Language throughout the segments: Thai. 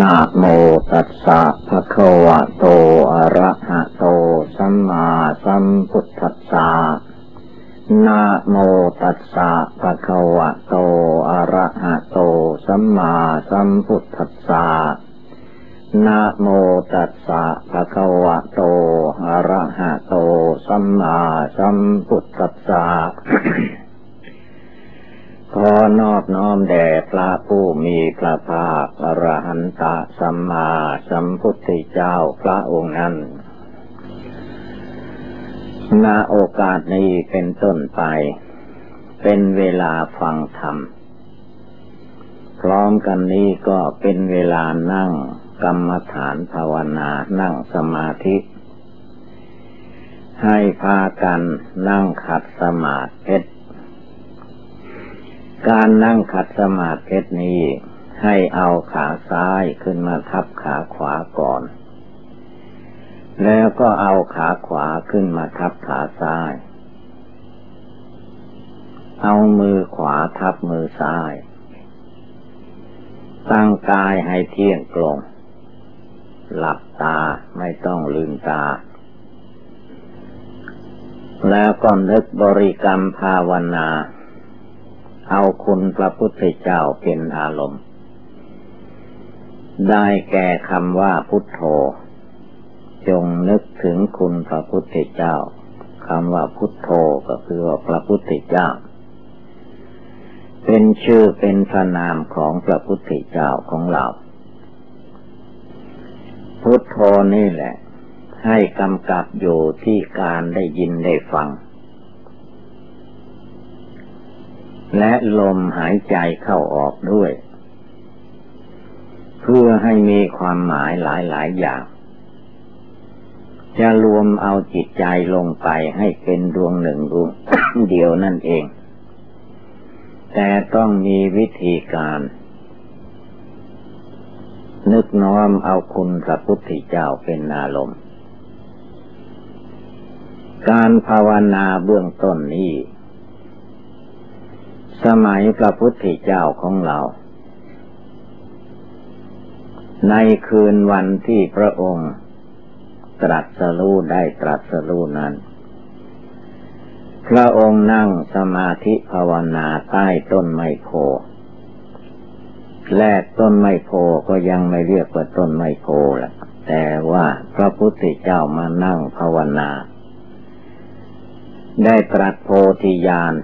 นะโมตัสสะภะคะวะโต อะระหะโต สัมมาสัมพุทธัสสะนะโมตัสสะภะคะวะโต อะระหะโต สัมมาสัมพุทธัสสะนะโมตัสสะภะคะวะโต อะระหะโต สัมมาสัมพุทธัสสะ ขอนอบน้อมแด่พระผู้มีพระภาคอรหันตสัมมาสัมพุทธเจ้าพระองค์นั้นณโอกาสนี้เป็นต้นไป เป็นเวลาฟังธรรม พร้อมกันนี้ก็เป็นเวลานั่งกรรมฐานภาวนานั่งสมาธิ ให้พากันนั่งขัดสมาธิ การนั่งขัดสมาธินี้ ให้เอาขาซ้ายขึ้นมาทับขาขวาก่อน แล้วก็เอาขาขวาขึ้นมาทับขาซ้าย เอามือขวาทับมือซ้าย ตั้งกายให้เที่ยงตรง หลับตาไม่ต้องลืมตาแล้วก็นึกบริกรรมภาวนา เอาคุณพระพุทธเจ้าเป็นอารมณ์ ได้แก่คำว่าพุทโธ จงนึกถึงคุณพระพุทธเจ้าคำว่าพุทโธก็คือว่าพระพุทธเจ้า เป็นชื่อเป็นพระนามของพระพุทธเจ้าของเรา พุทโธนี่แหละ ให้กำกับอยู่ที่การได้ยินได้ฟัง และลมหายใจเข้าออกด้วย เพื่อให้มีความหมายหลายๆอย่างจะรวมเอาจิตใจลงไปให้เป็นดวงหนึ่งดวงเดียวนั่นเอง แต่ต้องมีวิธีการ นึกน้อมเอาคุณพระพุทธเจ้าเป็นอารมณ์ การภาวนาเบื้องต้นนี้ สมัยพระพุทธเจ้าของเรา ในคืนวันที่พระองค์ตรัสรู้ได้ตรัสรู้นั้น พระองค์นั่งสมาธิภาวนาใต้ต้นไมโพแรกต้นไมโพก็ยังไม่เรียกว่าต้นไมโพแหละแต่ว่าพระพุทธเจ้ามานั่งภาวนา ได้ตรัสโพธิญาณ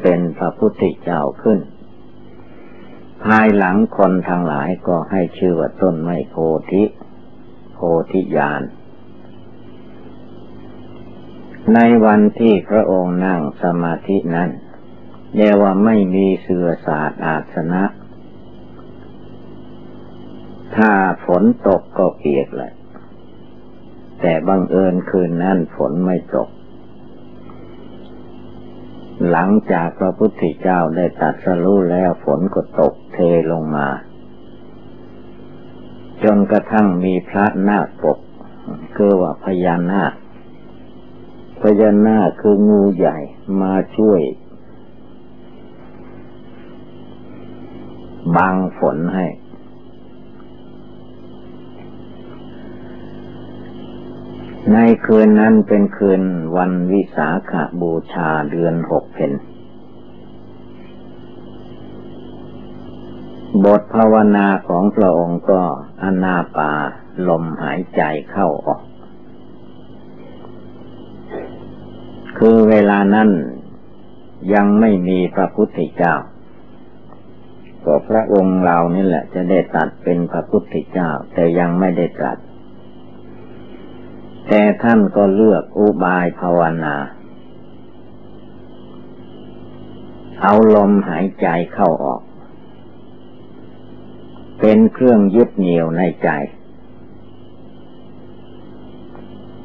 เป็นพระพุทธเจ้าขึ้น ภายหลังคนทางหลายก็ให้ชื่อว่าต้นไม้โพธิ โพธิญาณในวันที่พระองค์นั่งสมาธินั้นเรียกว่าไม่มีเสือศาสตร์อาสนะ ถ้าฝนตกก็เปียกเลยแต่บังเอิญคืนนั้นฝนไม่ตก หลังจากพระพุทธเจ้าได้ตัดสรู้แล้วฝนก็ตกเทลงมา จนกระทั่งมีพระนาคปกคือว่าพญานาคพญานาคคืองูใหญ่มาช่วยบังฝนให้ ในคืนนั้นเป็นคืนวันวิสาขบูชาเดือนหกเพนบทภาวนาของพระองค์ก็อนาปาลมหายใจเข้าออก คือเวลานั้นยังไม่มีพระพุทธเจ้า ก็พระองค์เรานี่แหละจะได้ตัดเป็นพระพุทธเจ้า แต่ยังไม่ได้ตรัส แต่ท่านก็เลือกอุบายภาวนา เอาลมหายใจเข้าออก เป็นเครื่องยึดเหนี่ยวในใจ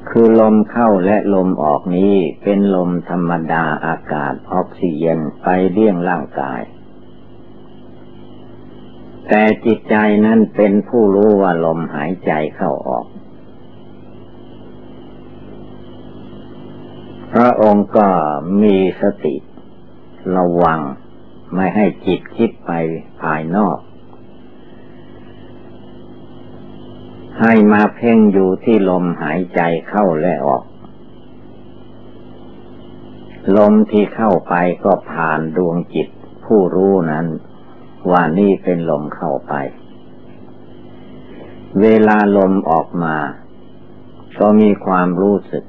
คือลมเข้าและลมออกนี้เป็นลมธรรมดาอากาศออกซิเจนไปเลี้ยงร่างกาย แต่จิตใจนั้นเป็นผู้รู้ว่าลมหายใจเข้าออก พระองค์ก็มีสติระวังไม่ให้จิตคิดไปภายนอก ให้มาเพ่งอยู่ที่ลมหายใจเข้าและออก ลมที่เข้าไปก็ผ่านดวงจิตผู้รู้นั้น ว่านี่เป็นลมเข้าไป เวลาลมออกมา ก็มีความรู้สึก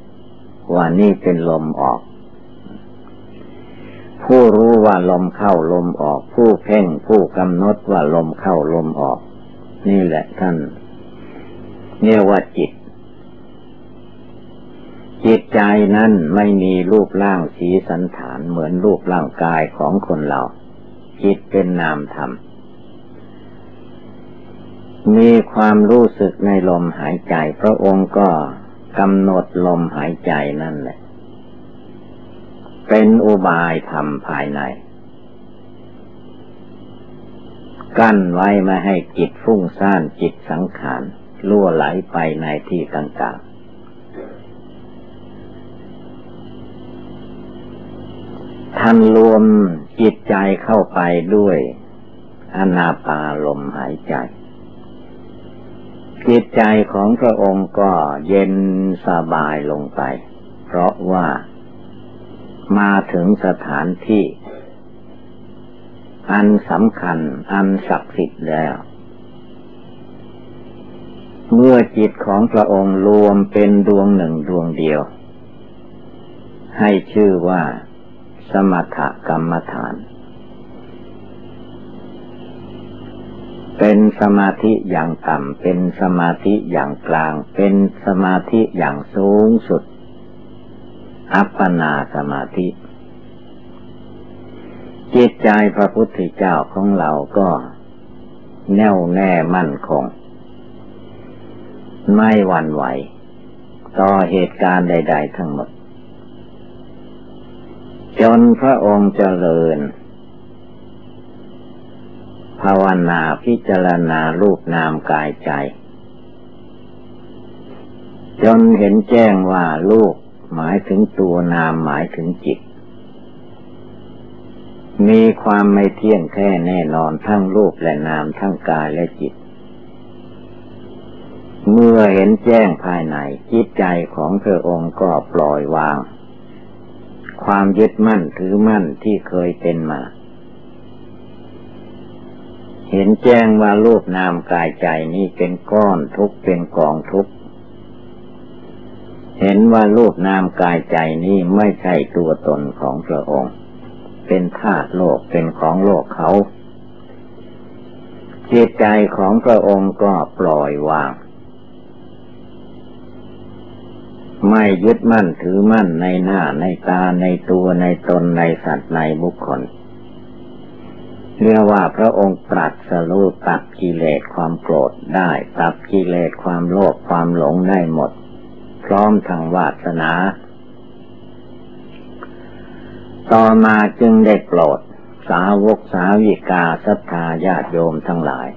ว่านี่เป็นลมออก ผู้รู้ว่าลมเข้าลมออก ผู้เพ่งผู้กำหนดว่าลมเข้าลมออก นี่แหละท่านเรียว่าจิต จิตใจนั้นไม่มีรูปร่างสีสันฐานเหมือนรูปร่างกายของคนเรา จิตเป็นนามธรรมมีความรู้สึกในลมหายใจ พระองค์ก็ กำหนดลมหายใจนั่นแหละ เป็นอุบายธรรมภายใน กั้นไว้ไม่ให้จิตฟุ้งซ่านจิตสังขารล่วไหลไปในที่ต่างๆ ท่านรวมจิตใจเข้าไปด้วยอนาปาลมหายใจ จิตใจของพระองค์ก็เย็นสบายลงไป เพราะว่ามาถึงสถานที่ อันสำคัญอันศักดิ์สิทธิ์แล้ว เมื่อจิตของพระองค์รวมเป็นดวงหนึ่งดวงเดียว ให้ชื่อว่า สมถกรรมฐาน เป็นสมาธิอย่างต่ำ เป็นสมาธิอย่างกลาง เป็นสมาธิอย่างสูงสุด อัปปนาสมาธิ จิตใจพระพุทธเจ้าของเราก็แน่วแน่มั่นคง ไม่หวั่นไหว ต่อเหตุการณ์ใด ๆ ทั้งหมด จนพระองค์เจริญ ภาวนาพิจารณารูปนามกายใจ จนเห็นแจ้งว่าลูกหมายถึงตัวนามหมายถึงจิต มีความไม่เที่ยงแท้แน่นอนทั้งรูปและนามทั้งกายและจิต เมื่อเห็นแจ้งภายในจิตใจของพระองค์ก็ปล่อยวาง ความยึดมั่นถือมั่นที่เคยเป็นมา ห็นแจ้งว่ารูปนามกายใจนี้เป็นก้อนทุกเป็นกองทุกเห็นว่ารูปนามกายใจนี้ไม่ใช่ตัวตนของพระองค์ เป็นธาตุโลกเป็นของโลกเขาจิตใจของพระองค์ก็ปล่อยวาง ไม่ยึดมั่นถือมั่นในหน้าในตาในตัวในตนในสัตว์ในบุคคล เรียกว่าพระองค์ตรัสรู้ตัดกิเลสความโกรธได้ตัดกิเลสความโลภความหลงได้หมด พร้อมทางวาสนา ต่อมาจึงได้โปรด สาวกสาวิกาศรัทธาญาติโยมทั้งหลาย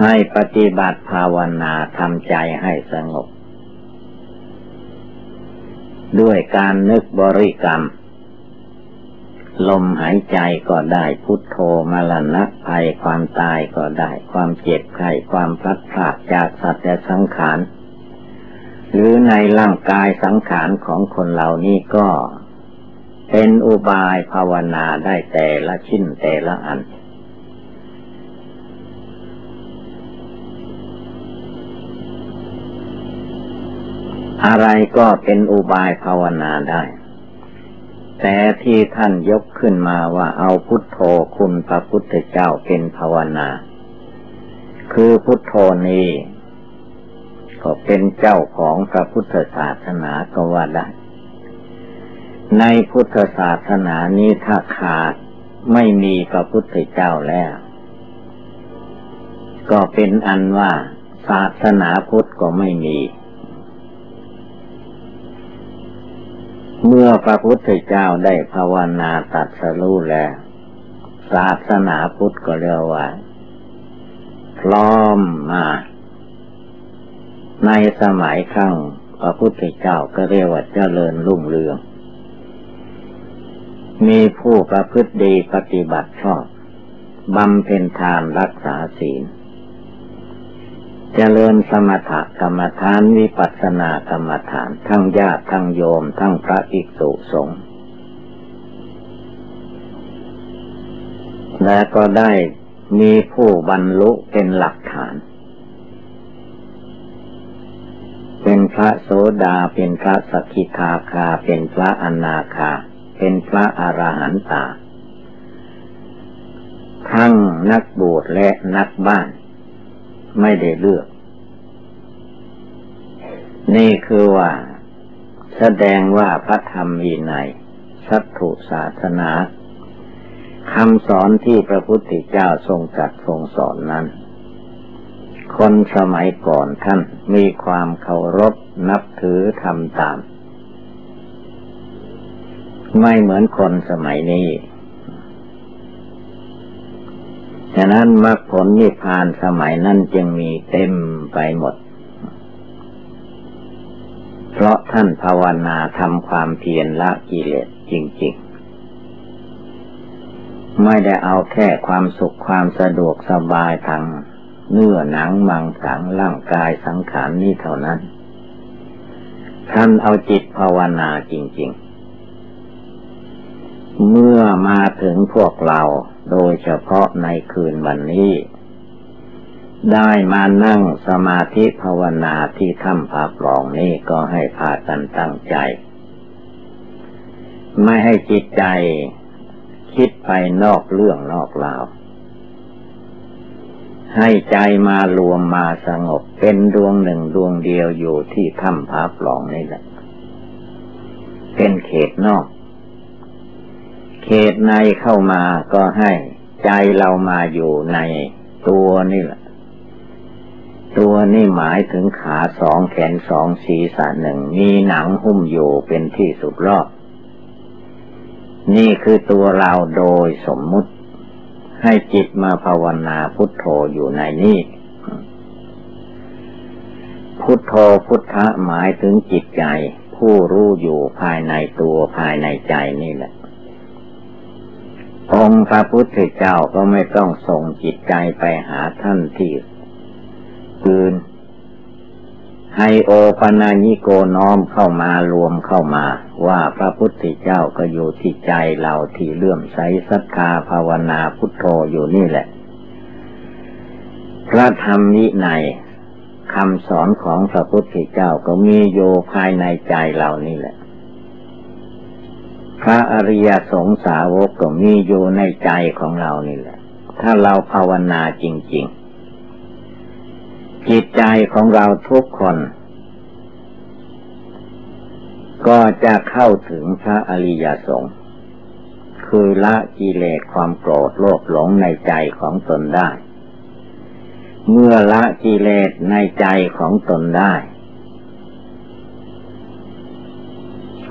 ให้ปฏิบัติภาวนาทำใจให้สงบ ด้วยการนึกบริกรรม ลมหายใจก็ได้พุทโธมรณะภัยความตายก็ได้ ความเจ็บไข้ความพลัดพรากจากสัตว์และสังขาร หรือในร่างกายสังขารของคนเหล่านี้ก็ เป็นอุบายภาวนาได้แต่ละชิ้นแต่ละอัน อะไรก็เป็นอุบายภาวนาได้ แต่ที่ท่านยกขึ้นมาว่าเอาพุทโธคุณพระพุทธเจ้าเป็นภาวนา คือพุทโธนี้ก็เป็นเจ้าของพระพุทธศาสนาก็ว่าได้ ในพุทธศาสนานี้ถ้าขาดไม่มีพระพุทธเจ้าแล้ว ก็เป็นอันว่าศาสนาพุทธก็ไม่มี เมื่อพระพุทธเจ้าได้ภาวนาตัดสรู้แล้ว ศาสนาพุทธก็เรียกว่า พร้อมมา ในสมัยครั้งพระพุทธเจ้าก็เรียกว่าเจริญรุ่งเรือง มีผู้ประพฤติดีปฏิบัติชอบบำเพ็ญทานรักษาศีล เจริญสมถกรรมฐานวิปัสสนากรรมฐาน ทั้งญาติทั้งโยมทั้งพระอิกษุสงฆ์และก็ได้มีผู้บรรลุเป็นหลักฐาน เป็นพระโสดาเป็นพระสกิทาคา เป็นพระอนาคา เป็นพระอรหันตา ทั้งนักบวชและนักบ้าน ไม่ได้เลือก นี่คือว่า แสดงว่าพระธรรมมีในสัตถุศาสนาคำสอนที่พระพุทธเจ้าทรงจัดทรงสอนนั้น คนสมัยก่อนท่านมีความเคารพนับถือทำตาม ไม่เหมือนคนสมัยนี้ ฉะนั้นมรรคผลนิพพานสมัยนั้นจึงมีเต็มไปหมด เพราะท่านภาวนาทำความเพียรละกิเลสจริง ๆ ไม่ได้เอาแค่ความสุขความสะดวกสบายทางเนื้อหนังมังสังร่างกายสังขารนี้เท่านั้น ท่านเอาจิตภาวนาจริง ๆ เมื่อมาถึงพวกเราโดยเฉพาะในคืนวันนี้ ได้มานั่งสมาธิภาวนาที่ถ้ำผาปล่องนี้ก็ให้พากันตั้งใจ ไม่ให้จิตใจคิดไปนอกเรื่องนอกราวให้ใจมารวมมาสงบเป็นดวงหนึ่งดวงเดียวอยู่ที่ถ้ำพาปล่องนี่แหละ เป็นเขตนอก เขตในเข้ามาก็ให้ใจเรามาอยู่ในตัวนี่แหละ ตัวนี่หมายถึงขาสองแขนสองศีรษะหนึ่ง มีหนังหุ้มอยู่เป็นที่สุดรอบ นี่คือตัวเราโดยสมมุติ ให้จิตมาภาวนาพุทโธอยู่ในนี้พุทโธพุทธะหมายถึงจิตใจ ผู้รู้อยู่ภายในตัวภายในใจนี่แหละ องค์พระพุทธเจ้าก็ไม่ต้องส่งจิตใจไปหาท่านที่อื่นให้โอปนาญิโกน้อมเข้ามารวมเข้ามา ว่าพระพุทธเจ้าก็อยู่ที่ใจเราที่เลื่อมใสศรัทธาภาวนาพุทโธอยู่นี่แหละ พระธรรมนิในคำสอนของพระพุทธเจ้าก็มีโยภายในใจเรานี่แหละ พระอริยสงสาวกก็มีอยู่ในใจของเรานี่แหละ ถ้าเราภาวนาจริง ๆ จิตใจของเราทุกคน ก็จะเข้าถึงพระอริยสงฆ์คือละกิเลสความโกรธโลภหลงในใจของตนได้ เมื่อละกิเลสในใจของตนได้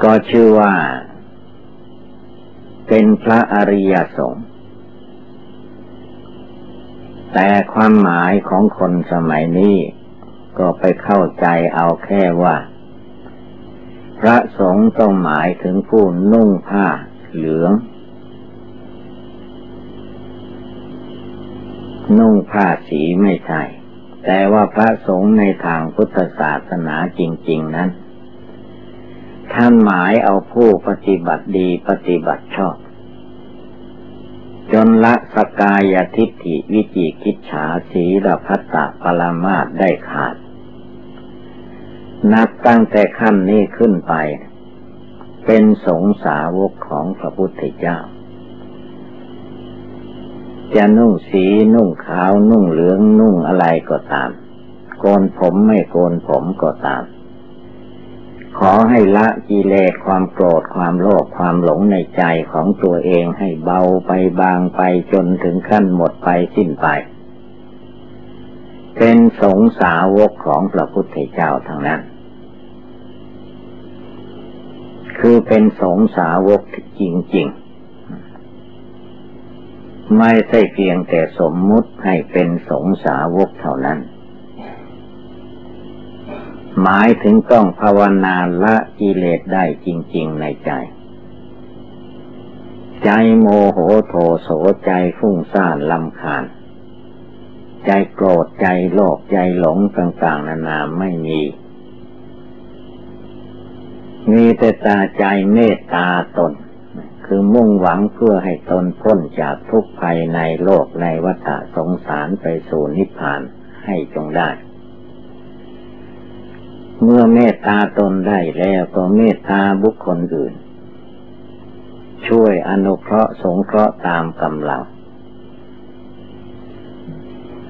ก็ชื่อว่า เป็นพระอริยสงฆ์แต่ความหมายของคนสมัยนี้ ก็ไปเข้าใจเอาแค่ว่า พระสงฆ์ต้องหมายถึงผู้นุ่งผ้าเหลือง นุ่งผ้าสีไม่ใช่ แต่ว่าพระสงฆ์ในทางพุทธศาสนาจริง ๆ นั้น ท่านหมายเอาผู้ปฏิบัติดีปฏิบัติชอบ จนละสกายทิฏฐิวิจิกิจฉาสีรพัตตปรมาตได้ขาด นับตั้งแต่ขั้นนี้ขึ้นไป เป็นสงสาวกของพระพุทธเจ้า จะนุ่งสีนุ่งขาวนุ่งเหลืองนุ่งอะไรก็ตาม โกนผมไม่โกนผมก็ตาม ขอให้ละกิเลสความโกรธความโลภความหลงในใจของตัวเองให้เบาไปบางไปจนถึงขั้นหมดไปสิ้นไป เป็นสงสาวกของพระพุทธเจ้าทั้งนั้น คือเป็นสงสาวกจริง ๆ ไม่ใช่เพียงแต่สมมุติให้เป็นสงสาวกเท่านั้น หมายถึงต้องภาวนาละกิเลสได้จริง ๆ ในใจ ใจโมโหโทโสใจฟุ้งซ่านลำคาญ ใจโกรธใจโลภใจหลงต่าง ๆ นานาไม่มี มีแต่ตาใจเมตตาตน คือมุ่งหวังเพื่อให้ตนพ้นจากทุกภัยในโลกในวัฏสงสารไปสู่นิพพานให้จงได้ เมื่อเมตตาตนได้แล้วก็เมตตาบุคคลอื่น ช่วยอนุเคราะห์สงเคราะห์ตามกำลัง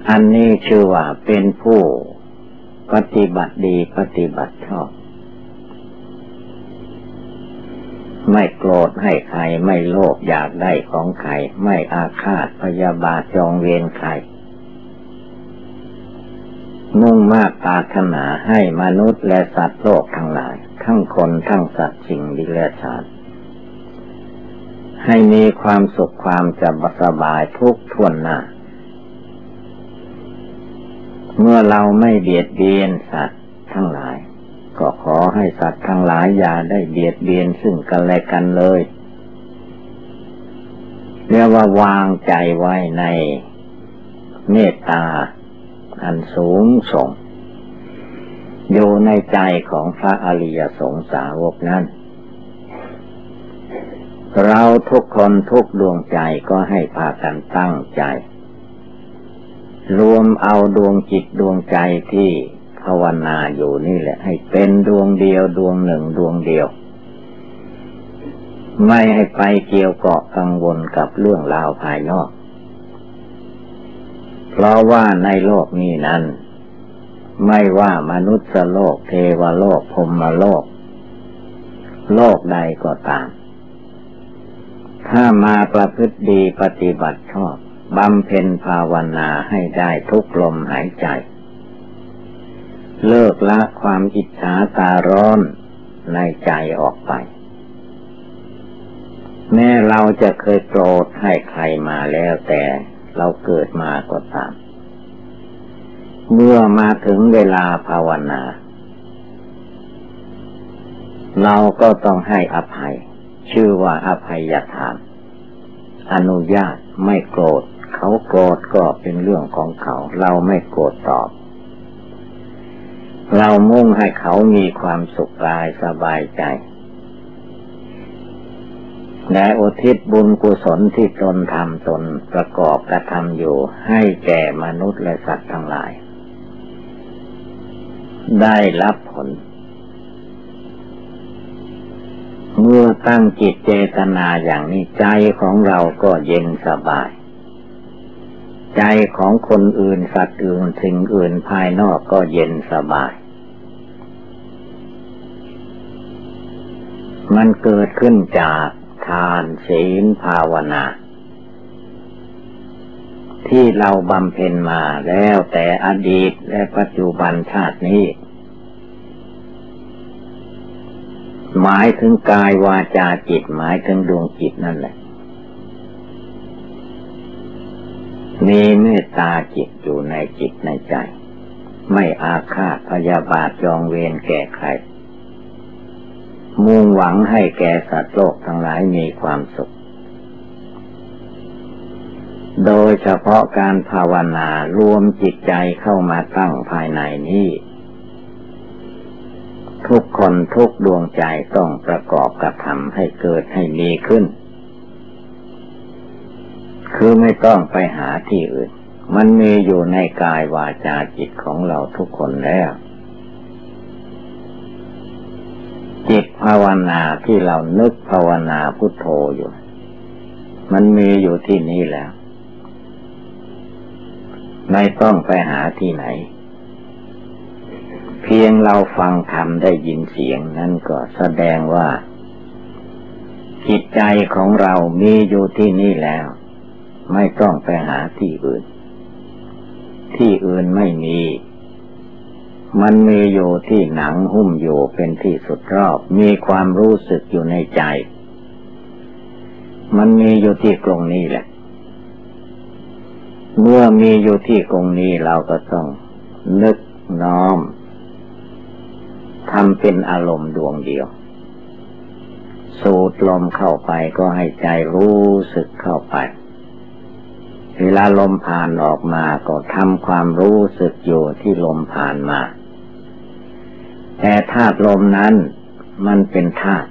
อันนี้ชื่อว่าเป็นผู้ปฏิบัติดีปฏิบัติชอบ ไม่โกรธให้ใคร ไม่โลภอยากได้ของใคร ไม่อาฆาตพยาบาทจองเวรใคร มุ่งมากปาถนาให้มนุษย์และสัตว์โลกทั้งหลาย ทั้งคนทั้งสัตว์สิ่งดิเลชาตให้มีความสุขความจะสบายทุกทวนหน้า เมื่อเราไม่เบียดเบียนสัตว์ทั้งหลาย ก็ขอให้สัตว์ทั้งหลายอย่าได้เบียดเบียนซึ่งกันและกันเลยเรียกว่าวางใจไว้ในเมตตา อันสูงส่ง อยู่ในใจของพระอริยสงสาวกนั้น เราทุกคนทุกดวงใจก็ให้พากันตั้งใจ รวมเอาดวงจิตดวงใจที่ภาวนาอยู่นี่แหละ ให้เป็นดวงเดียวดวงหนึ่งดวงเดียว ไม่ให้ไปเกี่ยวเกาะกังวลกับเรื่องราวภายนอก เพราะว่าในโลกนี้นั้น ไม่ว่ามนุษย์โลกเทวโลกพรมโลก โลกใดก็ตาม ถ้ามาประพฤติดีปฏิบัติชอบบำเพ็ญภาวนาให้ได้ทุกลมหายใจ เลิกละความอิจฉาตาร้อนในใจออกไป แม้เราจะเคยโกรธให้ใครมาแล้วแต่ เราเกิดมาก็ตาม เมื่อมาถึงเวลาภาวนา เราก็ต้องให้อภัย ชื่อว่าอภัยทาน อนุญาตไม่โกรธ เขาโกรธก็เป็นเรื่องของเขา เราไม่โกรธตอบ เรามุ่งให้เขามีความสุขกายสบายใจ และอุทิศบุญกุศลที่ตนทำตนประกอบกระทำอยู่ให้แก่มนุษย์และสัตว์ทั้งหลาย ได้รับผล เมื่อตั้งจิตเจตนาอย่างนี้ใจของเราก็เย็นสบาย ใจของคนอื่นสัตว์อื่นสิ่งอื่นภายนอกก็เย็นสบายมันเกิดขึ้นจาก ทานศีลภาวนา ที่เราบำเพ็ญมาแล้วแต่อดีตและปัจจุบันชาตินี้ หมายถึงกายวาจาจิตหมายถึงดวงจิตนั่นแหละ มีเมตตาจิตอยู่ในจิตในใจ ไม่อาฆาตพยาบาทจองเวรแก่ใคร มุ่งหวังให้แก่สัตว์โลกทั้งหลายมีความสุข โดยเฉพาะการภาวนารวมจิตใจเข้ามาตั้งภายในนี้ ทุกคนทุกดวงใจต้องประกอบกระทำให้เกิดให้มีขึ้น คือไม่ต้องไปหาที่อื่น มันมีอยู่ในกายวาจาจิตของเราทุกคนแล้ว จิต ภาวนาที่เรานึกภาวนาพุทโธอยู่ มันมีอยู่ที่นี่แล้ว ไม่ต้องไปหาที่ไหน เพียงเราฟังธรรมได้ยินเสียงนั่นก็แสดงว่าจิตใจของเรามีอยู่ที่นี่แล้ว ไม่ต้องไปหาที่อื่น ที่อื่นไม่มี มันมีอยู่ที่หนังหุ้มอยู่เป็นที่สุดรอบ มีความรู้สึกอยู่ในใจ มันมีอยู่ที่ตรงนี้แหละ เมื่อมีอยู่ที่ตรงนี้เราก็ต้องนึกน้อมทำเป็นอารมณ์ดวงเดียว สูดลมเข้าไปก็ให้ใจรู้สึกเข้าไป เวลาลมผ่านออกมาก็ทำความรู้สึกอยู่ที่ลมผ่านมา แต่ธาตุลมนั้นมันเป็นธาตุ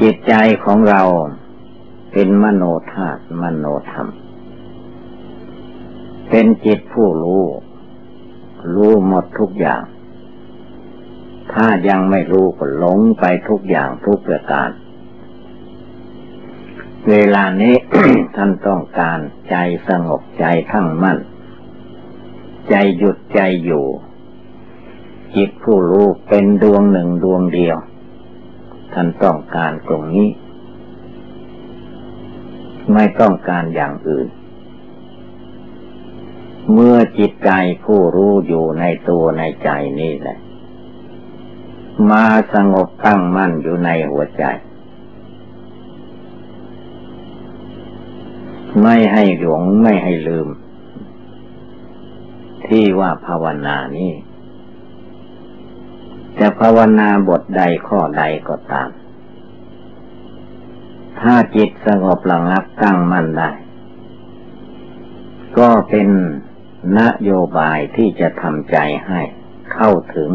จิตใจของเราเป็นมโนธาตุมโนธรรม เป็นจิตผู้รู้ รู้หมดทุกอย่าง ถ้ายังไม่รู้ก็หลงไปทุกอย่างทุกประการ เวลานี้ท่านต้องการใจสงบใจทั้งมั่น ใจหยุดใจอยู่ จิตผู้รู้เป็นดวงหนึ่งดวงเดียว ท่านต้องการตรงนี้ ไม่ต้องการอย่างอื่น เมื่อจิตใจผู้รู้อยู่ในตัวในใจนี่แหละ มาสงบตั้งมั่นอยู่ในหัวใจ ไม่ให้หลงไม่ให้ลืม ที่ว่าภาวนานี้ จะภาวนาบทใดข้อใดก็ตาม ถ้าจิตสงบระงับตั้งมั่นได้ ก็เป็นนโยบายที่จะทำใจให้เข้าถึง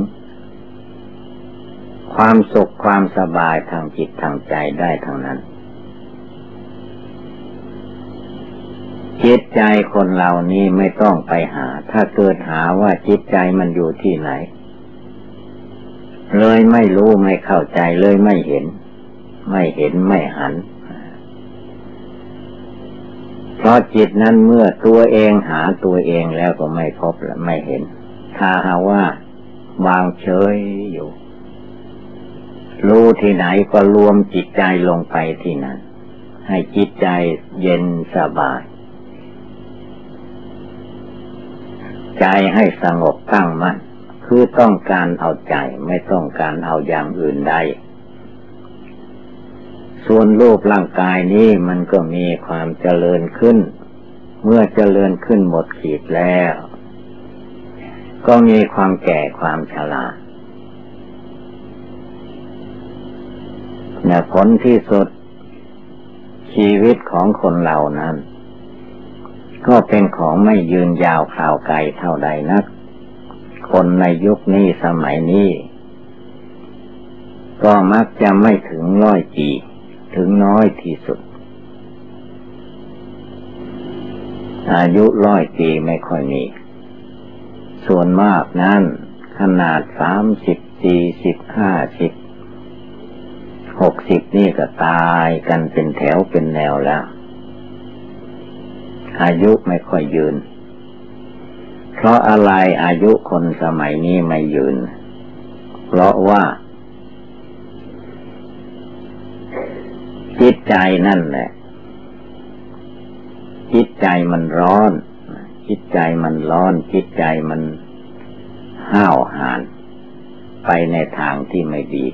ความสุขความสบายทางจิตทางใจได้ทั้งนั้น จิตใจคนเหล่านี้ไม่ต้องไปหา ถ้าเกิดหาว่าจิตใจมันอยู่ที่ไหน เลยไม่รู้ไม่เข้าใจเลยไม่เห็น ไม่เห็นไม่หัน เพราะจิตนั้นเมื่อตัวเองหาตัวเองแล้วก็ไม่พบและไม่เห็น ถ้าหาว่าวางเฉยอยู่ รู้ที่ไหนก็รวมจิตใจลงไปที่นั้น ให้จิตใจเย็นสบาย ใจให้สงบตั้งมั่น คือต้องการเอาใจไม่ต้องการเอาอย่างอื่นใด ส่วนรูปร่างกายนี้มันก็มีความเจริญขึ้น เมื่อเจริญขึ้นหมดขีดแล้ว ก็มีความแก่ความชราเนี่ผลที่สุด ชีวิตของคนเหล่านั้น ก็เป็นของไม่ยืนยาวข่าวไกลเท่าใดนัก คนในยุคนี้สมัยนี้ ก็มักจะไม่ถึงร้อยปีถึงน้อยที่สุด อายุร้อยปีไม่ค่อยมี ส่วนมากนั้นขนาดสามสิบสี่สิบห้าสิบหกสิบนี่ก็ตายกันเป็นแถวเป็นแนวแล้ว อายุไม่ค่อยยืน เพราะอะไรอายุคนสมัยนี้ไม่ยืน เพราะว่า จิตใจนั่นแหละ จิตใจมันร้อน จิตใจมันร้อน จิตใจมันห้าวหาญไปในทางที่ไม่ดี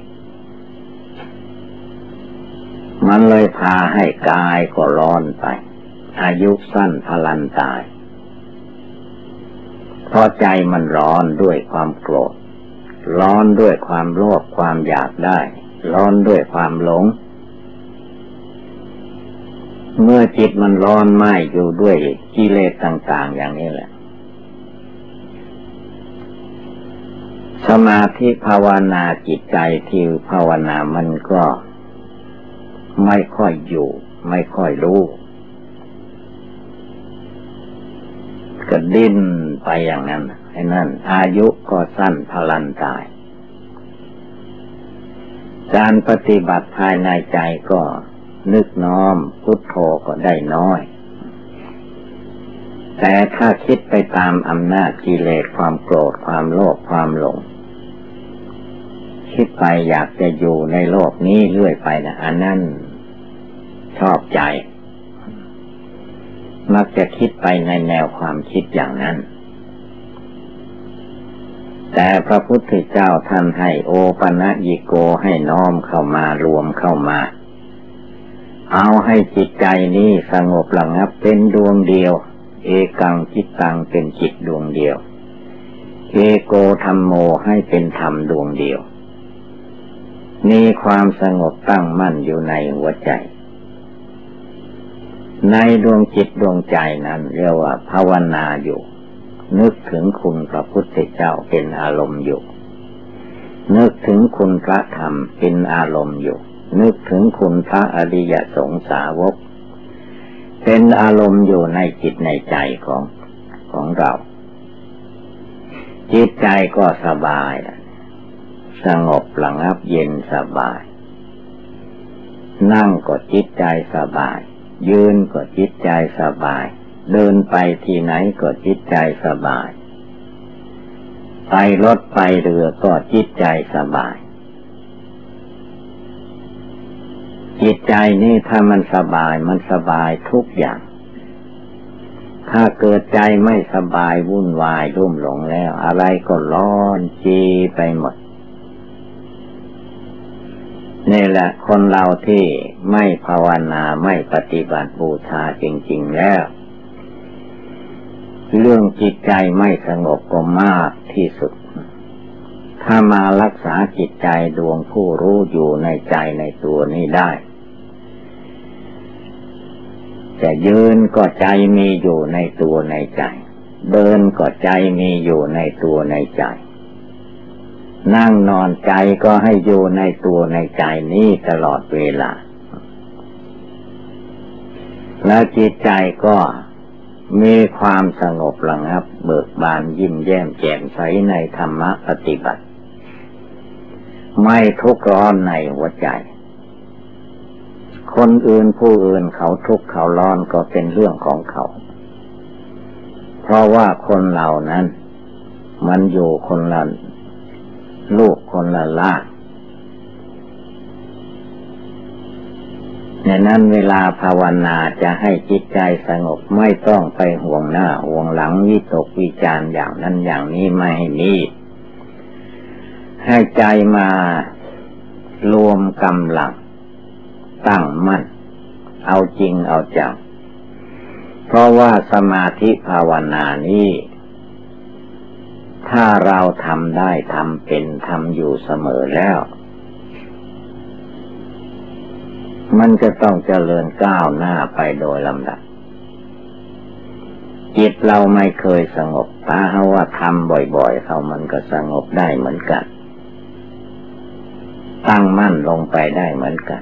มันเลยพาให้กายก็ร้อนไป อายุสั้นพลันตาย พราะใจมันร้อนด้วยความโกรธ ร้อนด้วยความโลภความอยากได้ ร้อนด้วยความหลง เมื่อจิตมันร้อนไหมอยู่ด้วยกิเลสต่าง ๆ อย่างนี้แหละ สมาธิภาวนาจิตใจที่ภาวนามันก็ไม่ค่อยอยู่ ไม่ค่อยรู้ ก็ดิ้นไปอย่างนั้นไอ้นั่น อายุก็สั้นพลันตาย การปฏิบัติภายในใจก็นึกน้อมพุทโธก็ได้น้อย แต่ถ้าคิดไปตามอำนาจกิเลสความโกรธความโลภความหลง คิดไปอยากจะอยู่ในโลกนี้เรื่อยไปนะอันนั้นชอบใจ มักจะคิดไปในแนวความคิดอย่างนั้น แต่พระพุทธเจ้าท่านให้โอปัญญิโกให้น้อมเข้ามารวมเข้ามา เอาให้จิตใจนี้สงบระงับเป็นดวงเดียว เอกังจิตตังเป็นจิตดวงเดียว เอโกธรรมโมให้เป็นธรรมดวงเดียว มีความสงบตั้งมั่นอยู่ในหัวใจ ในดวงจิตดวงใจนั้นเรียกว่าภาวนาอยู่ นึกถึงคุณพระพุทธเจ้าเป็นอารมณ์อยู่ นึกถึงคุณพระธรรมเป็นอารมณ์อยู่ นึกถึงคุณพระอริยสงสาวก เป็นอารมณ์อยู่ในจิตในใจของของเรา จิตใจก็สบาย สงบหลังับเย็นสบาย นั่งก็จิตใจสบาย ยืนก็จิตใจสบาย เดินไปที่ไหนก็จิตใจสบาย ไปรถไปเรือก็จิตใจสบาย จิตใจนี่ถ้ามันสบายมันสบายทุกอย่าง ถ้าเกิดใจไม่สบายวุ่นวายรุ่มหลงแล้ว อะไรก็ร้อนจีไปหมด นี่แหละคนเราที่ไม่ภาวนาไม่ปฏิบัติบูชาจริง ๆ แล้ว เรื่องจิตใจไม่สงบก็มากที่สุด ถ้ามารักษาจิตใจดวงผู้รู้อยู่ในใจในตัวนี้ได้ จะยืนก็ใจมีอยู่ในตัวในใจ เดินก็ใจมีอยู่ในตัวในใจ นั่งนอนใจก็ให้อยู่ในตัวในใจนี้ตลอดเวลา แล้วจิตใจก็มีความสงบระงับ เบิกบานยิ้มแย้มแจ่มใสในธรรมะปฏิบัติ ไม่ทุกข์ร้อนในหัวใจ คนอื่นผู้อื่นเขาทุกข์เขาร้อนก็เป็นเรื่องของเขา เพราะว่าคนเหล่านั้น มันอยู่คนละ ลูกคนละล่างในนั้นเวลาภาวนาจะให้จิตใจสงบไม่ต้องไปห่วงหน้าห่วงหลังวิตกวิจารอย่างนั้นอย่างนี้ไม่ให้มีให้ใจมารวมกำลังตั้งมั่น เอาจริงเอาจังเพราะว่าสมาธิภาวนานี้ ถ้าเราทำได้ทำเป็นทำอยู่เสมอแล้ว มันจะต้องเจริญก้าวหน้าไปโดยลำดับ จิตเราไม่เคยสงบถ้าว่าทำบ่อยๆเขามันก็สงบได้เหมือนกัน ตั้งมั่นลงไปได้เหมือนกัน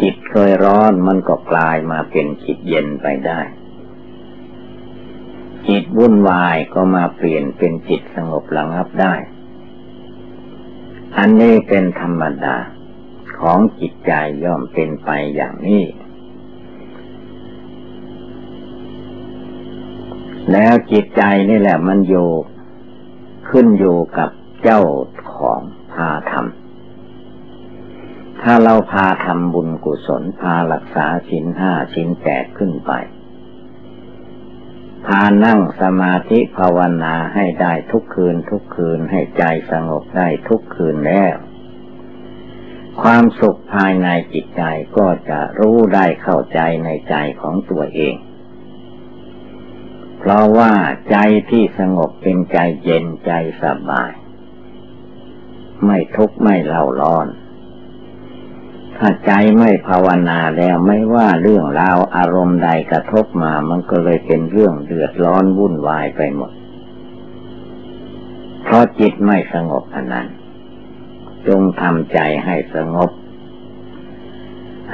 จิตเคยร้อนมันก็กลายมาเป็นจิตเย็นไปได้ จิตวุ่นวายก็มาเปลี่ยนเป็นจิตสงบระงับได้ อันนี้เป็นธรรมดาของจิตใจย่อมเป็นไปอย่างนี้ แล้วจิตใจนี่แหละมันอยู่ขึ้นอยู่กับเจ้าของพาทำถ้าเราพาทำบุญกุศลพารักษาสินห้าสินแปดขึ้นไป พานั่งสมาธิภาวนาให้ได้ทุกคืนทุกคืนให้ใจสงบได้ทุกคืนแล้ว ความสุขภายในจิตใจก็จะรู้ได้เข้าใจในใจของตัวเอง เพราะว่าใจที่สงบเป็นใจเย็นใจสบาย ไม่ทุกข์ไม่เล่าร้อน ถ้าใจไม่ภาวนาแล้วไม่ว่าเรื่องราวอารมณ์ใดกระทบมา มันก็เลยเป็นเรื่องเดือดร้อนวุ่นวายไปหมด เพราะจิตไม่สงบอันนั้น จงทำใจให้สงบ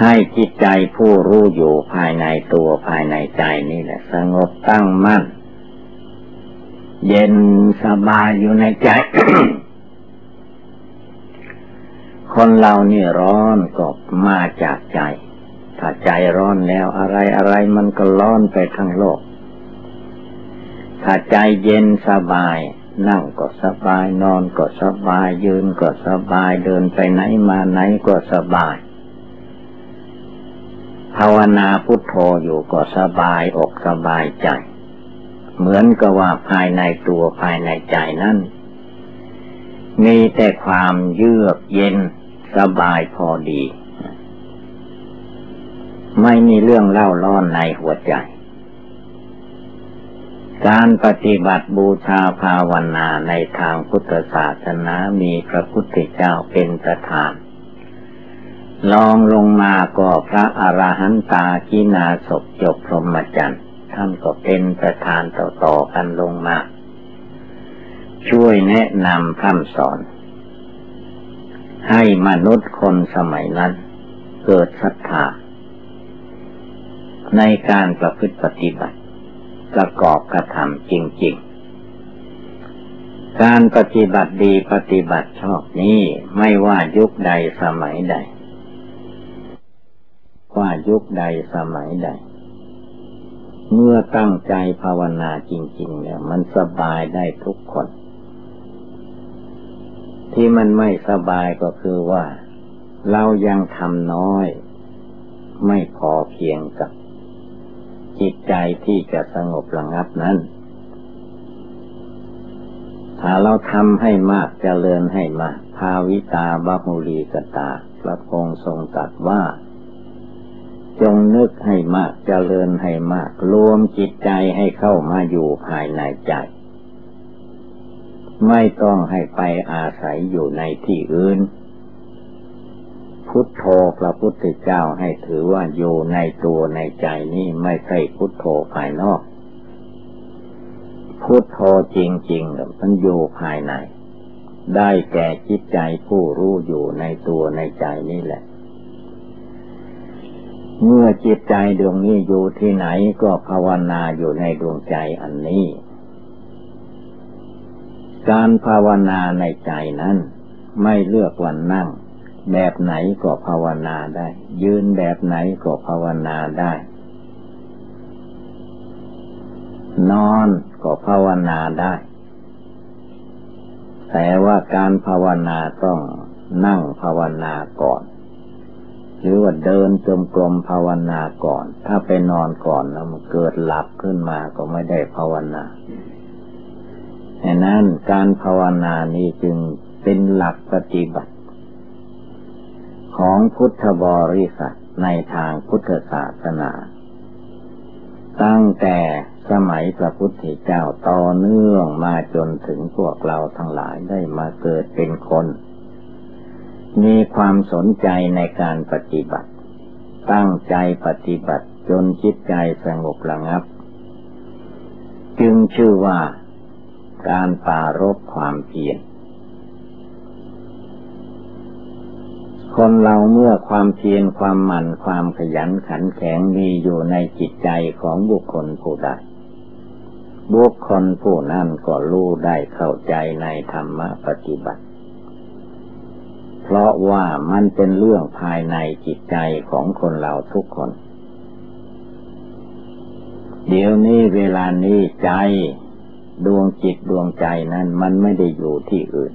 ให้จิตใจผู้รู้อยู่ภายในตัวภายในใจนี่แหละ สงบตั้งมั่น เย็นสบายอยู่ในใจ คนเราเนี่ร้อนก็มาจากใจ ถ้าใจร้อนแล้วอะไรอะไรมันก็ร้อนไปทั้งโลก ถ้าใจเย็นสบาย นั่งก็สบายนอนก็สบาย ยืนก็สบายเดินไปไหนมาไหนก็สบาย ภาวนาพุทโธอยู่ก็สบายอกสบายใจ เหมือนกับว่าภายในตัวภายในใจนั้นมีแต่ความเยือกเย็น สบายพอดี ไม่มีเรื่องเล่าร้อนในหัวใจ การปฏิบัติบูชาภาวนาในทางพุทธศาสนามีพระพุทธเจ้าเป็นประธานลองลงมาก็พระอรหันตากินาศจบพรหมจรรย์ท่านก็เป็นประธานต่อๆกันลงมา ช่วยแนะนำคำสอน ให้มนุษย์คนสมัยนั้น เกิดศรัทธาในการประพฤติปฏิบัติ ประกอบกระทำจริง ๆ การปฏิบัติดีปฏิบัติชอบนี้ไม่ว่ายุคใดสมัยใด ว่ายุคใดสมัยใด เมื่อตั้งใจภาวนาจริง ๆ เนี่ย มันสบายได้ทุกคน ที่มันไม่สบายก็คือว่า เรายังทำน้อย ไม่พอเพียงกับ จิตใจที่จะสงบระงับนั้น ถ้าเราทำให้มากจเจริญให้มาก ภาวิตาบาหุลีกตาพระองค์ทรงตรัสว่า จงนึกให้มากจเจริญให้มาก รวมจิตใจให้เข้ามาอยู่ภายในใจ ไม่ต้องให้ไปอาศัยอยู่ในที่อื่น พุทโธพระพุทธเจ้าให้ถือว่าอยู่ในตัวในใจนี่ไม่ใช่พุทโธภายนอก พุทโธจริงๆมันอยู่ภายใน ได้แก่จิตใจผู้รู้อยู่ในตัวในใจนี่แหละ เมื่อจิตใจดวงนี้อยู่ที่ไหนก็ภาวนาอยู่ในดวงใจอันนี้ การภาวนาในใจนั้น ไม่เลือกวันนั่ง แบบไหนก็ภาวนาได้ ยืนแบบไหนก็ภาวนาได้ นอนก็ภาวนาได้ แต่ว่าการภาวนาต้องนั่งภาวนาก่อนหรือว่าเดินจมกลมภาวนาก่อน ถ้าไปนอนก่อนแล้วมันเกิดหลับขึ้นมาก็ไม่ได้ภาวนา ดังนั้นการภาวนานี้จึงเป็นหลักปฏิบัติ ของพุทธบริษัทในทางพุทธศาสนา ตั้งแต่สมัยพระพุทธเจ้าต่อเนื่องมาจนถึงพวกเราทั้งหลายได้มาเกิดเป็นคน มีความสนใจในการปฏิบัติ ตั้งใจปฏิบัติจนจิตใจสงบระงับ จึงชื่อว่า การปารบความเพียรคนเราเมื่อความเพียรความหมั่นความขยันขันแข็งมีอยู่ในจิตใจของบุคคลผู้ใดบุคคลผู้นั้นก็รู้ได้เข้าใจในธรรมปฏิบัติ เพราะว่ามันเป็นเรื่องภายในจิตใจของคนเราทุกคน เดี๋ยวนี้เวลานี้ใจ ดวงจิตดวงใจนั้นมันไม่ได้อยู่ที่อื่น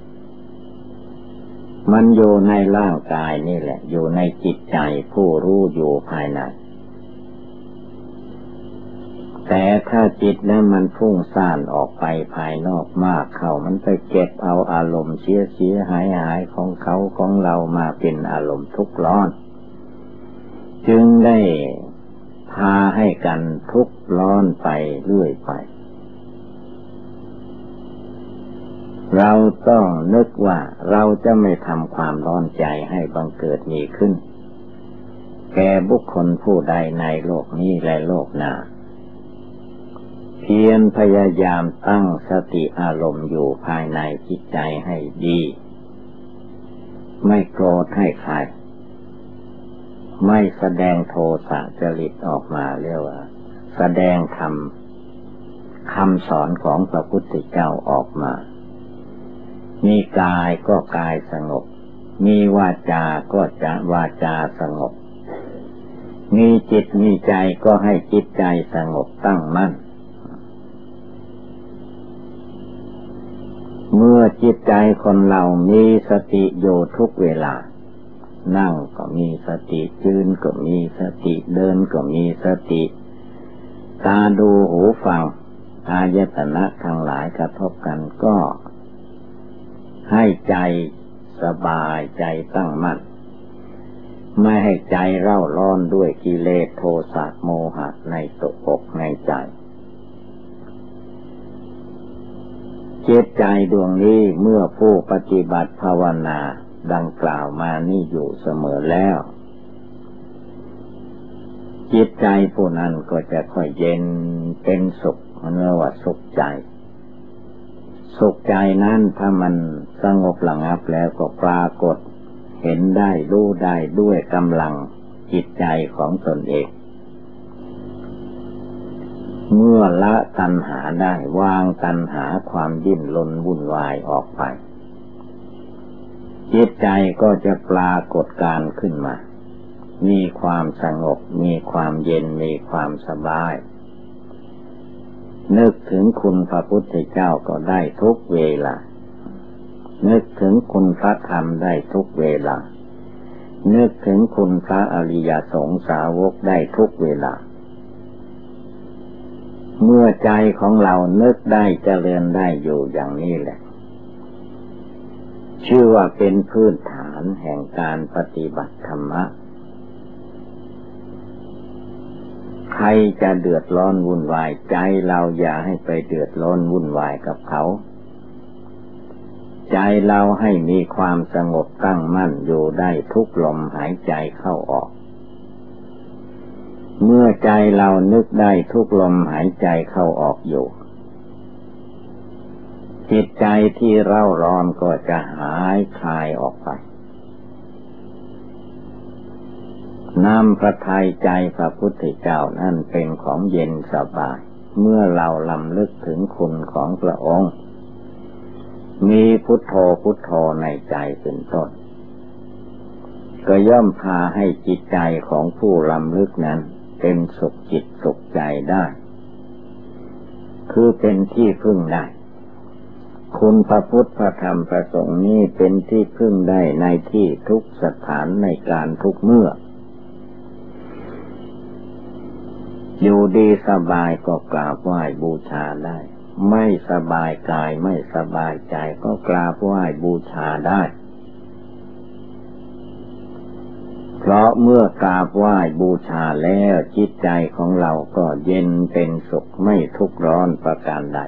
มันอยู่ในร่างกายนี่แหละ อยู่ในจิตใจผู้รู้อยู่ภายใน แต่ถ้าจิตนั้นมันพุ่งซ่านออกไปภายนอกมากเข้ามันไปเก็บเอาอารมณ์เสียเสียหายหายของเขาของเรามาเป็นอารมณ์ทุกข์ร้อน จึงได้พาให้กันทุกข์ร้อนไปเรื่อยไป เราต้องนึกว่าเราจะไม่ทำความร้อนใจให้บังเกิดมีขึ้น แก่บุคคลผู้ใดในโลกนี้และโลกหน้า เพียรพยายามตั้งสติอารมณ์อยู่ภายในจิตใจให้ดี ไม่โกรธให้ใคร ไม่แสดงโทสะจริตออกมาเรียกว่า แสดงธรรมคำสอนของพระพุทธเจ้าออกมา มีกายก็กายสงบ มีวาจาก็จะวาจาสงบ มีจิตมีใจก็ให้จิตใจสงบตั้งมั่น เมื่อจิตใจคนเรามีสติอยู่ทุกเวลา นั่งก็มีสติยืนก็มีสติเดินก็มีสติ ตาดูหูฟังอายตนะทั้งหลายกระทบกันก็ ให้ใจสบายใจตั้งมั่น ไม่ให้ใจเร่าร้อนด้วยกิเลสโทสะโมหะในตกอกในใจจิตใจดวงนี้เมื่อผู้ปฏิบัติภาวนาดังกล่าวมานี่อยู่เสมอแล้วจิตใจผู้นั้นก็จะค่อยเย็นเป็นสุขมันเรียกว่าสุขใจ สุขใจนั้นถ้ามันสงบระงับแล้วก็ปรากฏ เห็นได้รู้ได้ด้วยกำลังจิตใจของตนเอง เมื่อละตัณหาได้วางตัณหาความดิ้นรนวุ่นวายออกไป จิตใจก็จะปรากฏการขึ้นมา มีความสงบ มีความเย็น มีความสบาย นึกถึงคุณพระพุทธเจ้าก็ได้ทุกเวลา นึกถึงคุณพระธรรมได้ทุกเวลา นึกถึงคุณพระอริยสงสาวกได้ทุกเวลา เมื่อใจของเรานึกได้เจริญได้อยู่อย่างนี้แหละ ชื่อว่าเป็นพื้นฐานแห่งการปฏิบัติธรรมะ ใครจะเดือดร้อนวุ่นวายใจเราอย่าให้ไปเดือดร้อนวุ่นวายกับเขา ใจเราให้มีความสงบตั้งมั่นอยู่ได้ทุกลมหายใจเข้าออก เมื่อใจเรานึกได้ทุกลมหายใจเข้าออกอยู่จิตใจที่เร่าร้อนก็จะหายคลายออกไป น้ำพระทัยใจพระพุทธเจ้านั่นเป็นของเย็นสบาย เมื่อเราลำลึกถึงคุณของพระองค์ มีพุทโธพุทโธในใจเป็นต้น ก็ย่อมพาให้จิตใจของผู้ลำลึกนั้น เป็นสุขจิตสุขใจได้ คือเป็นที่พึ่งได้ คุณพระพุทธพระธรรมพระสงฆ์นี้เป็นที่พึ่งได้ในที่ทุกสถานในการทุกเมื่อ อยู่ดีสบายก็กราบไหว้บูชาได้ ไม่สบายกายไม่สบายใจก็กราบไหว้บูชาได้ เพราะเมื่อกราบไหว้บูชาแล้วจิตใจของเราก็เย็นเป็นสุขไม่ทุกข์ร้อนประการใด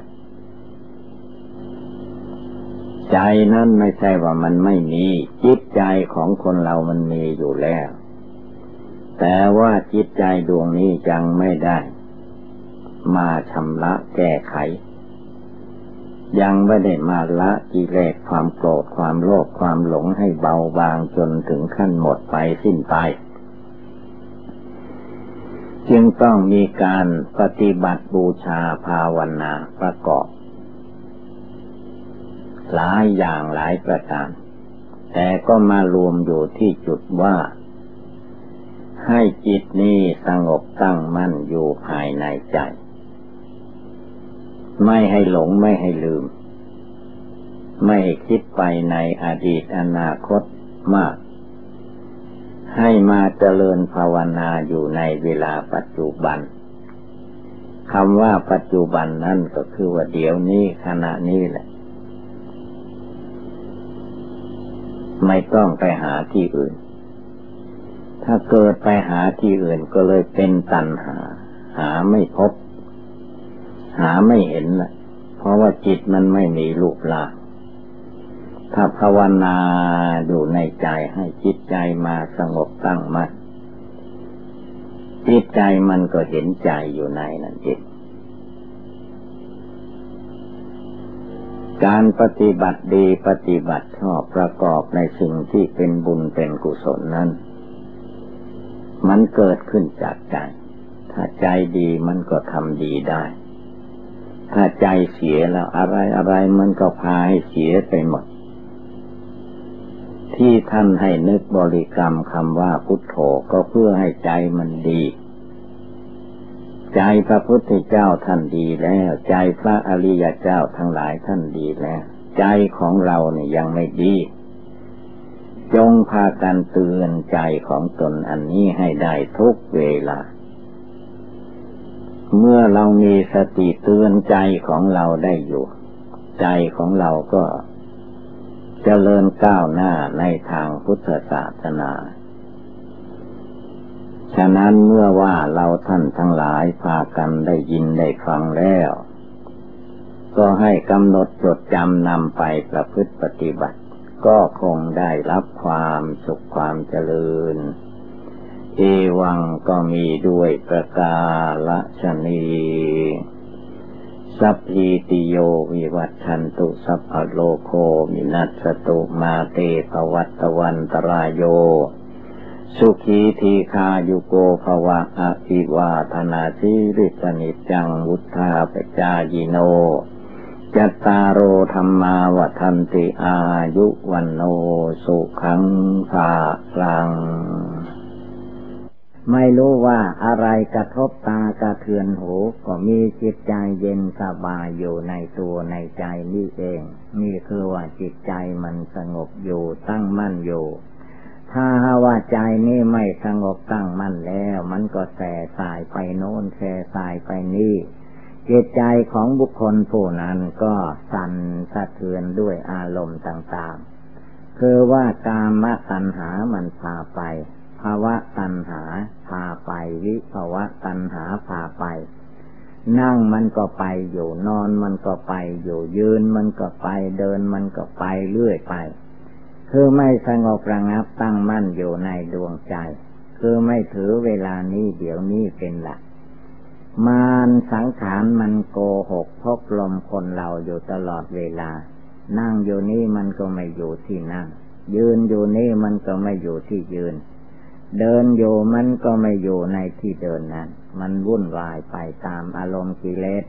ใจนั้นไม่ใช่ว่ามันไม่มี จิตใจของคนเรามันมีอยู่แล้ว แต่ว่าจิตใจดวงนี้ยังไม่ได้ มาชำระแก้ไข ยังไม่ได้มาละกิเลสความโกรธความโลภความหลงให้เบาบางจนถึงขั้นหมดไปสิ้นไป จึงต้องมีการปฏิบัติบูชาภาวนาประกอบ หลายอย่างหลายประการ แต่ก็มารวมอยู่ที่จุดว่า ให้จิตนี้สงบตั้งมั่นอยู่ภายในใจ ไม่ให้หลงไม่ให้ลืม ไม่คิดไปในอดีตอนาคตมาก ให้มาเจริญภาวนาอยู่ในเวลาปัจจุบันคำว่าปัจจุบันนั่นก็คือว่าเดี๋ยวนี้ขณะนี้แหละ ไม่ต้องไปหาที่อื่น ถ้าเกิดไปหาที่อื่นก็เลยเป็นตัณหา หาไม่พบ หาไม่เห็นนะเพราะว่าจิตมันไม่มีรูปร่างถ้าภาวนาอยู่ในใจให้จิตใจมาสงบตั้งมัน่นจิตใจมันก็เห็นใจอยู่ในนั่นเองการปฏิบัติดีปฏิบัติชอบประกอบในสิ่งที่เป็นบุญเป็นกุศลนั้น มันเกิดขึ้นจากใจ ถ้าใจดีมันก็ทำดีได้ ถ้าใจเสียแล้วอะไรอะไรมันก็พาให้เสียไปหมด ที่ท่านให้นึกบริกรรมคำว่าพุทโธก็เพื่อให้ใจมันดีใจพระพุทธเจ้าท่านดีแล้ว ใจพระอริยเจ้าทั้งหลายท่านดีแล้ว ใจของเราเนี่ยยังไม่ดี จงพากันเตือนใจของตนอันนี้ให้ได้ทุกเวลา เมื่อเรามีสติเตือนใจของเราได้อยู่ ใจของเราก็จเจริญก้าวหน้าในทางพุทธศาสนาฉะนั้นเมื่อว่าเราท่านทั้งหลายพากันได้ยินได้ฟังแล้ว ก็ให้กำหนดจดจำนำไปประพฤติปฏิบัติ ก็คงได้รับความสุขความเจริญ เอวังก็มีด้วยประกาศนีสัพพิติโยวิวัตชันตุสัพพโลโคมินัสตุมาเตภวัตวันตรายโย สุขีทีคายุโกภวะอภิวาธนาสิริสนิจังวุธาปจายิโน จัตตารโอธรรมาวทันติอายุวันโนสุขังภาลัง ไม่รู้ว่าอะไรกระทบตากระเทือนหูก็มีจิตใจเย็นสบายอยู่ในตัวในใจนี่เอง นี่คือว่าจิตใจมันสงบอยู่ตั้งมั่นอยู่ ถ้าว่าใจนี่ไม่สงบตั้งมั่นแล้ว มันก็แส่สายไปโน้นแส่สายไปนี่ จิตใจของบุคคลผู้นั้นก็สั่นสะเทือนด้วยอารมณ์ต่างๆ คือว่ากามตัณหามันพาไปภาวะตัณหาพาไป วิภาวะตัณหาพาไป นั่งมันก็ไปอยู่นอนมันก็ไปอยู่ยืนมันก็ไปเดินมันก็ไปเรื่อยไป คือไม่สงบระงับตั้งมั่นอยู่ในดวงใจ คือไม่ถือเวลานี้เดี๋ยวนี้เป็นหลัก มานสังขารมันโกหกพกลมคนเราอยู่ตลอดเวลา นั่งอยู่นี่มันก็ไม่อยู่ที่นั่ง ยืนอยู่นี่มันก็ไม่อยู่ที่ยืน เดินอยู่มันก็ไม่อยู่ในที่เดินนั้น มันวุ่นวายไปตามอารมณ์กิเลส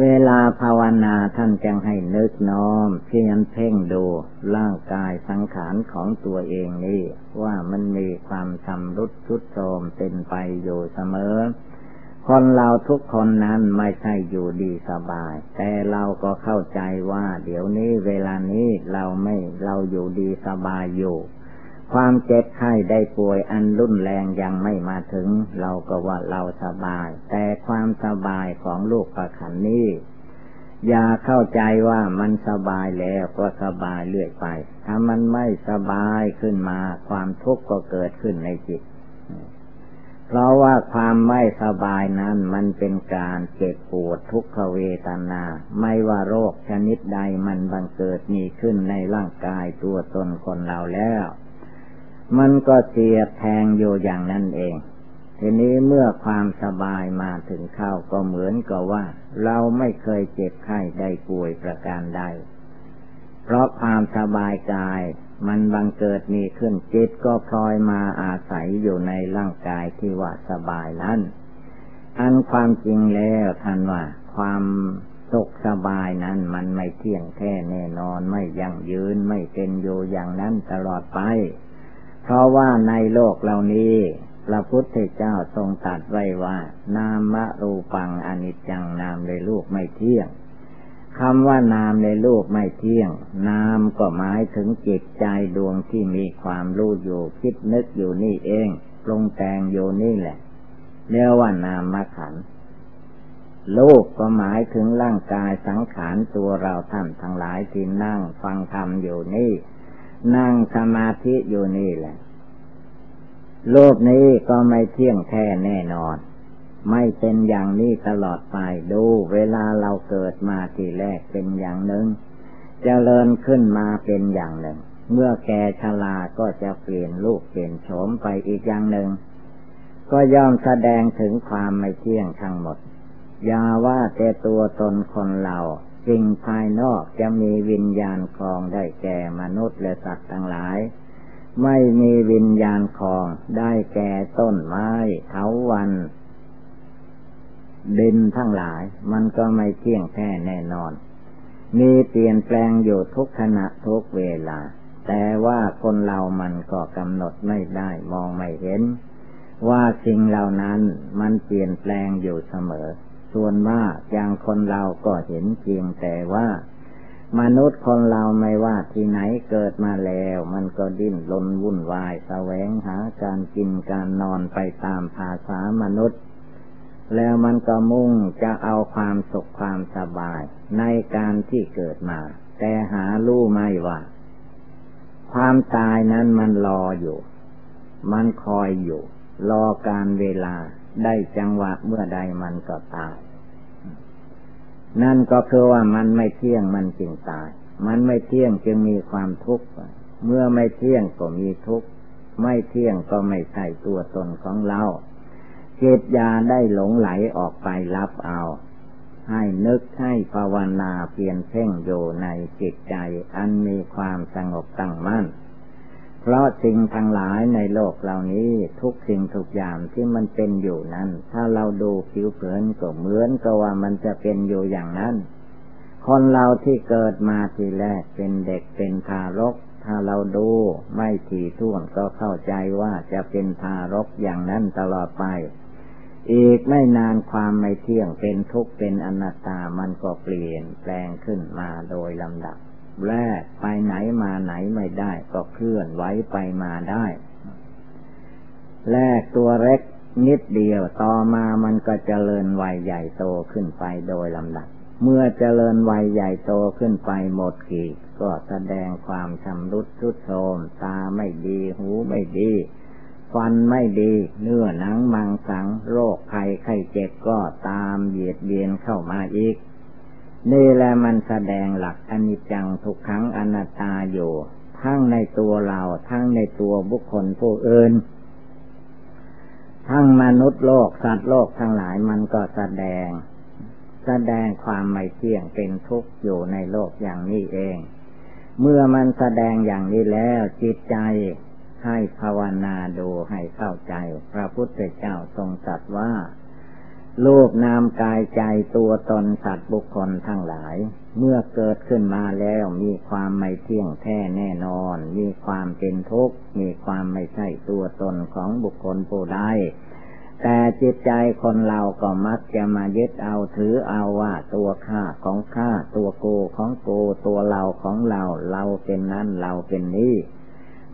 เวลาภาวนาท่านจึงให้นึกน้อมเพียรเพ่งดูร่างกายสังขารของตัวเองนี่ว่ามันมีความชำรุดชุดโทรมเป็นไปอยู่เสมอ คนเราทุกคนนั้นไม่ใช่อยู่ดีสบาย แต่เราก็เข้าใจว่า เดี๋ยวนี้เวลานี้เราไม่เราอยู่ดีสบายอยู่ ความเจ็บไข้ได้ป่วยอันรุนแรงยังไม่มาถึง เราก็ว่าเราสบาย แต่ความสบายของลูกประขันนี้อย่าเข้าใจว่ามันสบายแล้วก็สบายเรื่อยไป ถ้ามันไม่สบายขึ้นมา ความทุกข์ก็เกิดขึ้นในจิต เพราะว่าความไม่สบายนั้นมันเป็นการเจ็บปวดทุกขเวทนา ไม่ว่าโรคชนิดใดมันบังเกิดมีขึ้นในร่างกายตัวตนคนเราแล้ว มันก็เสียแทงอยู่อย่างนั้นเอง ทีนี้เมื่อความสบายมาถึงเข้าก็เหมือนกับว่า เราไม่เคยเจ็บไข้ได้ป่วยประการใด เพราะความสบายกายมันบังเกิดมีขึ้นจิตก็พลอยมาอาศัยอยู่ในร่างกายที่ว่าสบายนั้นอันความจริงแล้วท่านว่า ความสุขสบายนั้นมันไม่เที่ยงแท้แน่นอนไม่ยั่งยืนไม่เป็นอยู่อย่างนั้นตลอดไป เพราะว่าในโลกเหล่านี้พระพุทธเจ้าทรงตรัสไว้ว่า นามรูปังอนิจจังนามในลูกไม่เที่ยงคำว่านามในลูกไม่เที่ยง นามก็หมายถึงจิตใจดวงที่มีความรู้อยู่คิดนึกอยู่นี่เองปรุงแต่งอยู่นี่แหละเรียกว่านามมาขันลูกก็หมายถึงร่างกายสังขารตัวเราท่านทั้งหลายที่นั่งฟังธรรมอยู่นี่ นั่งสมาธิอยู่นี่แหละ โลกนี้ก็ไม่เที่ยงแท้แน่นอน ไม่เป็นอย่างนี้ตลอดไปดูเวลาเราเกิดมาทีแรกเป็นอย่างหนึ่งจเจริญขึ้นมาเป็นอย่างหนึ่ง เมื่อแก่ชราก็จะเปลี่ยนลูกเปลี่ยนโฉมไปอีกอย่างหนึ่ง ก็ย่อมแสดงถึงความไม่เที่ยงทั้งหมดอย่าว่าแต่ตัวตนคนเรา สิ่งภายนอกจะมีวิญญาณคลองได้แก่มนุษย์และสัตว์ทั้งหลาย ไม่มีวิญญาณคลองได้แก่ต้นไม้เถาวันดินทั้งหลาย มันก็ไม่เที่ยงแท้แน่นอน มีเปลี่ยนแปลงอยู่ทุกขณะทุกเวลา แต่ว่าคนเรามันก็กำหนดไม่ได้มองไม่เห็น ว่าสิ่งเหล่านั้นมันเปลี่ยนแปลงอยู่เสมอ ส่วนมากอย่างคนเราก็เห็นเพียงแต่ว่า มนุษย์คนเราไม่ว่าที่ไหนเกิดมาแล้ว มันก็ดิ้นรนวุ่นวายแสวงหาการกินการนอนไปตามภาษามนุษย์ แล้วมันก็มุ่งจะเอาความสุขความสบายในการที่เกิดมา แต่หารู้ไม่ว่า ความตายนั้นมันรออยู่ มันคอยอยู่ รอการเวลา ได้จังหวะเมื่อใดมันก็ตาย นั่นก็คือว่ามันไม่เที่ยงมันจึงตาย มันไม่เที่ยงจึงมีความทุกข์ เมื่อไม่เที่ยงก็มีทุกข์ ไม่เที่ยงก็ไม่ใช่ตัวตนของเราเจิตยาได้หลงไหลออกไปรับเอา ให้นึกให้ภาวนาเพียนเพ่งอยู่ในจิตใจอันมีความสงบตั้งมั่น เพราะสิ่งทั้งหลายในโลกเหล่านี้ทุกสิ่งทุกอย่างที่มันเป็นอยู่นั้น ถ้าเราดูผิวเผินก็เหมือนกับว่ามันจะเป็นอยู่อย่างนั้น คนเราที่เกิดมาทีแรกเป็นเด็กเป็นทารก ถ้าเราดูไม่ถี่ถ้วนก็เข้าใจว่าจะเป็นทารกอย่างนั้นตลอดไป อีกไม่นานความไม่เที่ยงเป็นทุกข์เป็นอนัตตามันก็เปลี่ยนแปลงขึ้นมาโดยลำดับ แรกไปไหนมาไหนไม่ได้ ก็เคลื่อนไหวไปมาได้ แรกตัวเล็กนิดเดียวต่อมามันก็เจริญวัยใหญ่โตขึ้นไปโดยลำดับ เมื่อเจริญวัยใหญ่โตขึ้นไปหมดขีดก็แสดงความชำรุดทุดโทรมตาไม่ดี หูไม่ดีฟันไม่ดี เนื้อหนังมังสัง โรคภัยไข้เจ็บก็ตามเบียดเบียนเข้ามาอีก นี่แหละมันแสดงหลักอนิจจังทุกครั้งอนัตตาอยู่ ทั้งในตัวเรา ทั้งในตัวบุคคลผู้อื่น ทั้งมนุษย์โลกสัตว์โลกทั้งหลายมันก็แสดง แสดงความไม่เที่ยงเป็นทุกข์อยู่ในโลกอย่างนี้เอง เมื่อมันแสดงอย่างนี้แล้วจิตใจให้ภาวนาดูให้เข้าใจ พระพุทธเจ้าทรงตรัสว่า รูปนามกายใจตัวตนสัตว์บุคคลทั้งหลาย เมื่อเกิดขึ้นมาแล้วมีความไม่เที่ยงแท้แน่นอน มีความเป็นทุกข์มีความไม่ใช่ตัวตนของบุคคลผู้ใดแต่จิตใจคนเราก็มักจะมายึดเอาถือเอาว่าตัวข้าของข้าตัวโกของโกตัวเราของเราเราเป็นนั้นเราเป็นนี้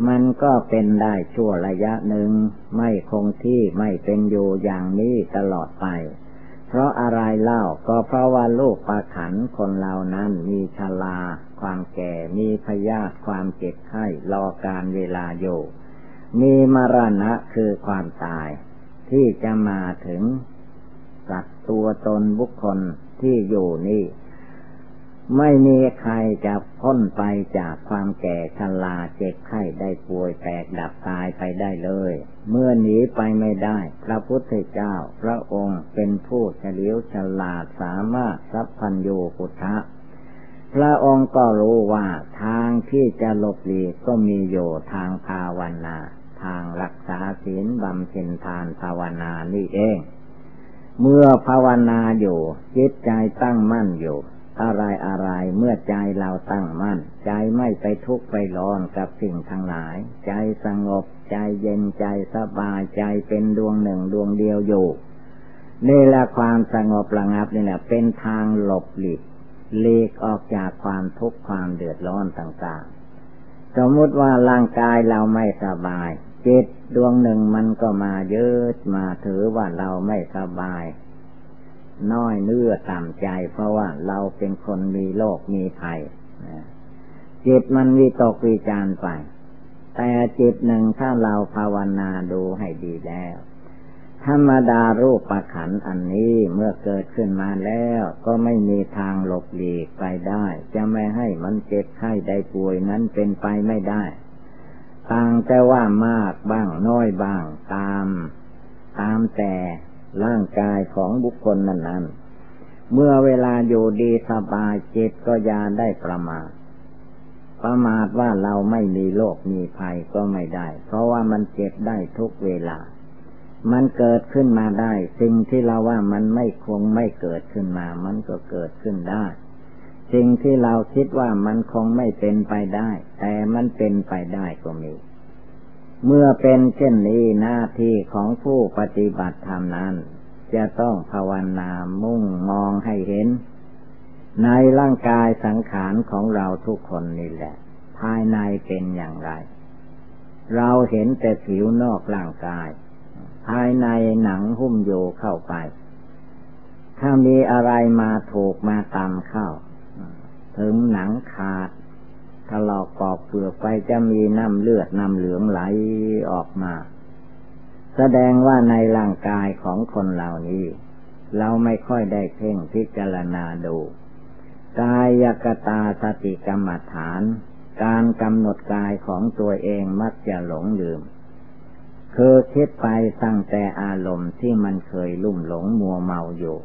มันก็เป็นได้ชั่วระยะหนึ่ง ไม่คงที่ไม่เป็นอยู่อย่างนี้ตลอดไป เพราะอะไรเล่าก็เพราะว่าลูกประขันคนเหล่านั้นมีชลา ความแก่มีพยาธิความเจ็บไข้รอการเวลาอยู่มีมรณะคือความตาย ที่จะมาถึงสัตว์ตัวตนบุคคลที่อยู่นี่ ไม่มีใครจะพ้นไปจากความแก่ชราเจ็บไข้ได้ป่วยแตกดับตายไปได้เลย เมื่อหนีไปไม่ได้ พระพุทธเจ้า พระองค์เป็นผู้เฉลียวฉลาดสามารถสัพพัญญูพุทธะพระองค์ก็รู้ว่าทางที่จะหลบหลีกก็มีอยู่ทางภาวนา ทางรักษาศีลบำเพ็ญทานภาวนานี่เอง เมื่อภาวนาอยู่จิตใจตั้งมั่นอยู่ อะไรอะไรเมื่อใจเราตั้งมั่น ใจไม่ไปทุกข์ไปร้อนกับสิ่งทั้งหลาย ใจสงบ ใจเย็นใจสบายใจเป็นดวงหนึ่งดวงเดียวอยู่นี่แหละความสงบระงับนี่แหละเป็นทางหลบหลีกหลีกออกจากความทุกข์ความเดือดร้อนต่างๆ สมมติว่าร่างกายเราไม่สบาย จิตดวงหนึ่งมันก็มาเยอะมาถือว่าเราไม่สบาย น้อยเนื้อต่ำใจ เพราะว่าเราเป็นคนมีโรคมีภัยจิตมันวิตกวิจารไป แต่จิตหนึ่งถ้าเราภาวนาดูให้ดีแล้ว ธรรมดารูปประขันอันนี้เมื่อเกิดขึ้นมาแล้ว ก็ไม่มีทางหลบหลีกไปได้ จะไม่ให้มันเจ็บไข้ได้ป่วยนั้นเป็นไปไม่ได้ต่างแต่ว่ามากบ้างน้อยบ้างตาม ตามแต่ ร่างกายของบุคคลนั้นนั้นเมื่อเวลาอยู่ดีสบายจิตก็ยาได้ประมาท ประมาทว่าเราไม่มีโรคมีภัยก็ไม่ได้ เพราะว่ามันเจ็บได้ทุกเวลา มันเกิดขึ้นมาได้ สิ่งที่เราว่ามันไม่คงไม่เกิดขึ้นมา มันก็เกิดขึ้นได้สิ่งที่เราคิดว่ามันคงไม่เป็นไปได้ แต่มันเป็นไปได้ก็มี เมื่อเป็นเช่นนี้หน้าที่ของผู้ปฏิบัติธรรมนั้น จะต้องภาวนามุ่งมองให้เห็น ในร่างกายสังขารของเราทุกคนนี่แหละ ภายในเป็นอย่างไร เราเห็นแต่ผิวนอกร่างกาย ภายในหนังหุ้มโยเข้าไป ถ้ามีอะไรมาถูกมาตำเข้า ถึงหนังขาด ถลอกปอกเปลือกไปจะมีน้ำเลือดน้ำเหลืองไหลออกมา แสดงว่าในร่างกายของคนเหล่านี้ เราไม่ค่อยได้เพ่งพิจารณาดู กายกตาสติกรรมฐาน การกำหนดกายของตัวเองมักจะหลงลืมคือคิดไปตั้งแต่อารมณ์ที่มันเคยลุ่มหลงมัวเมาอยู่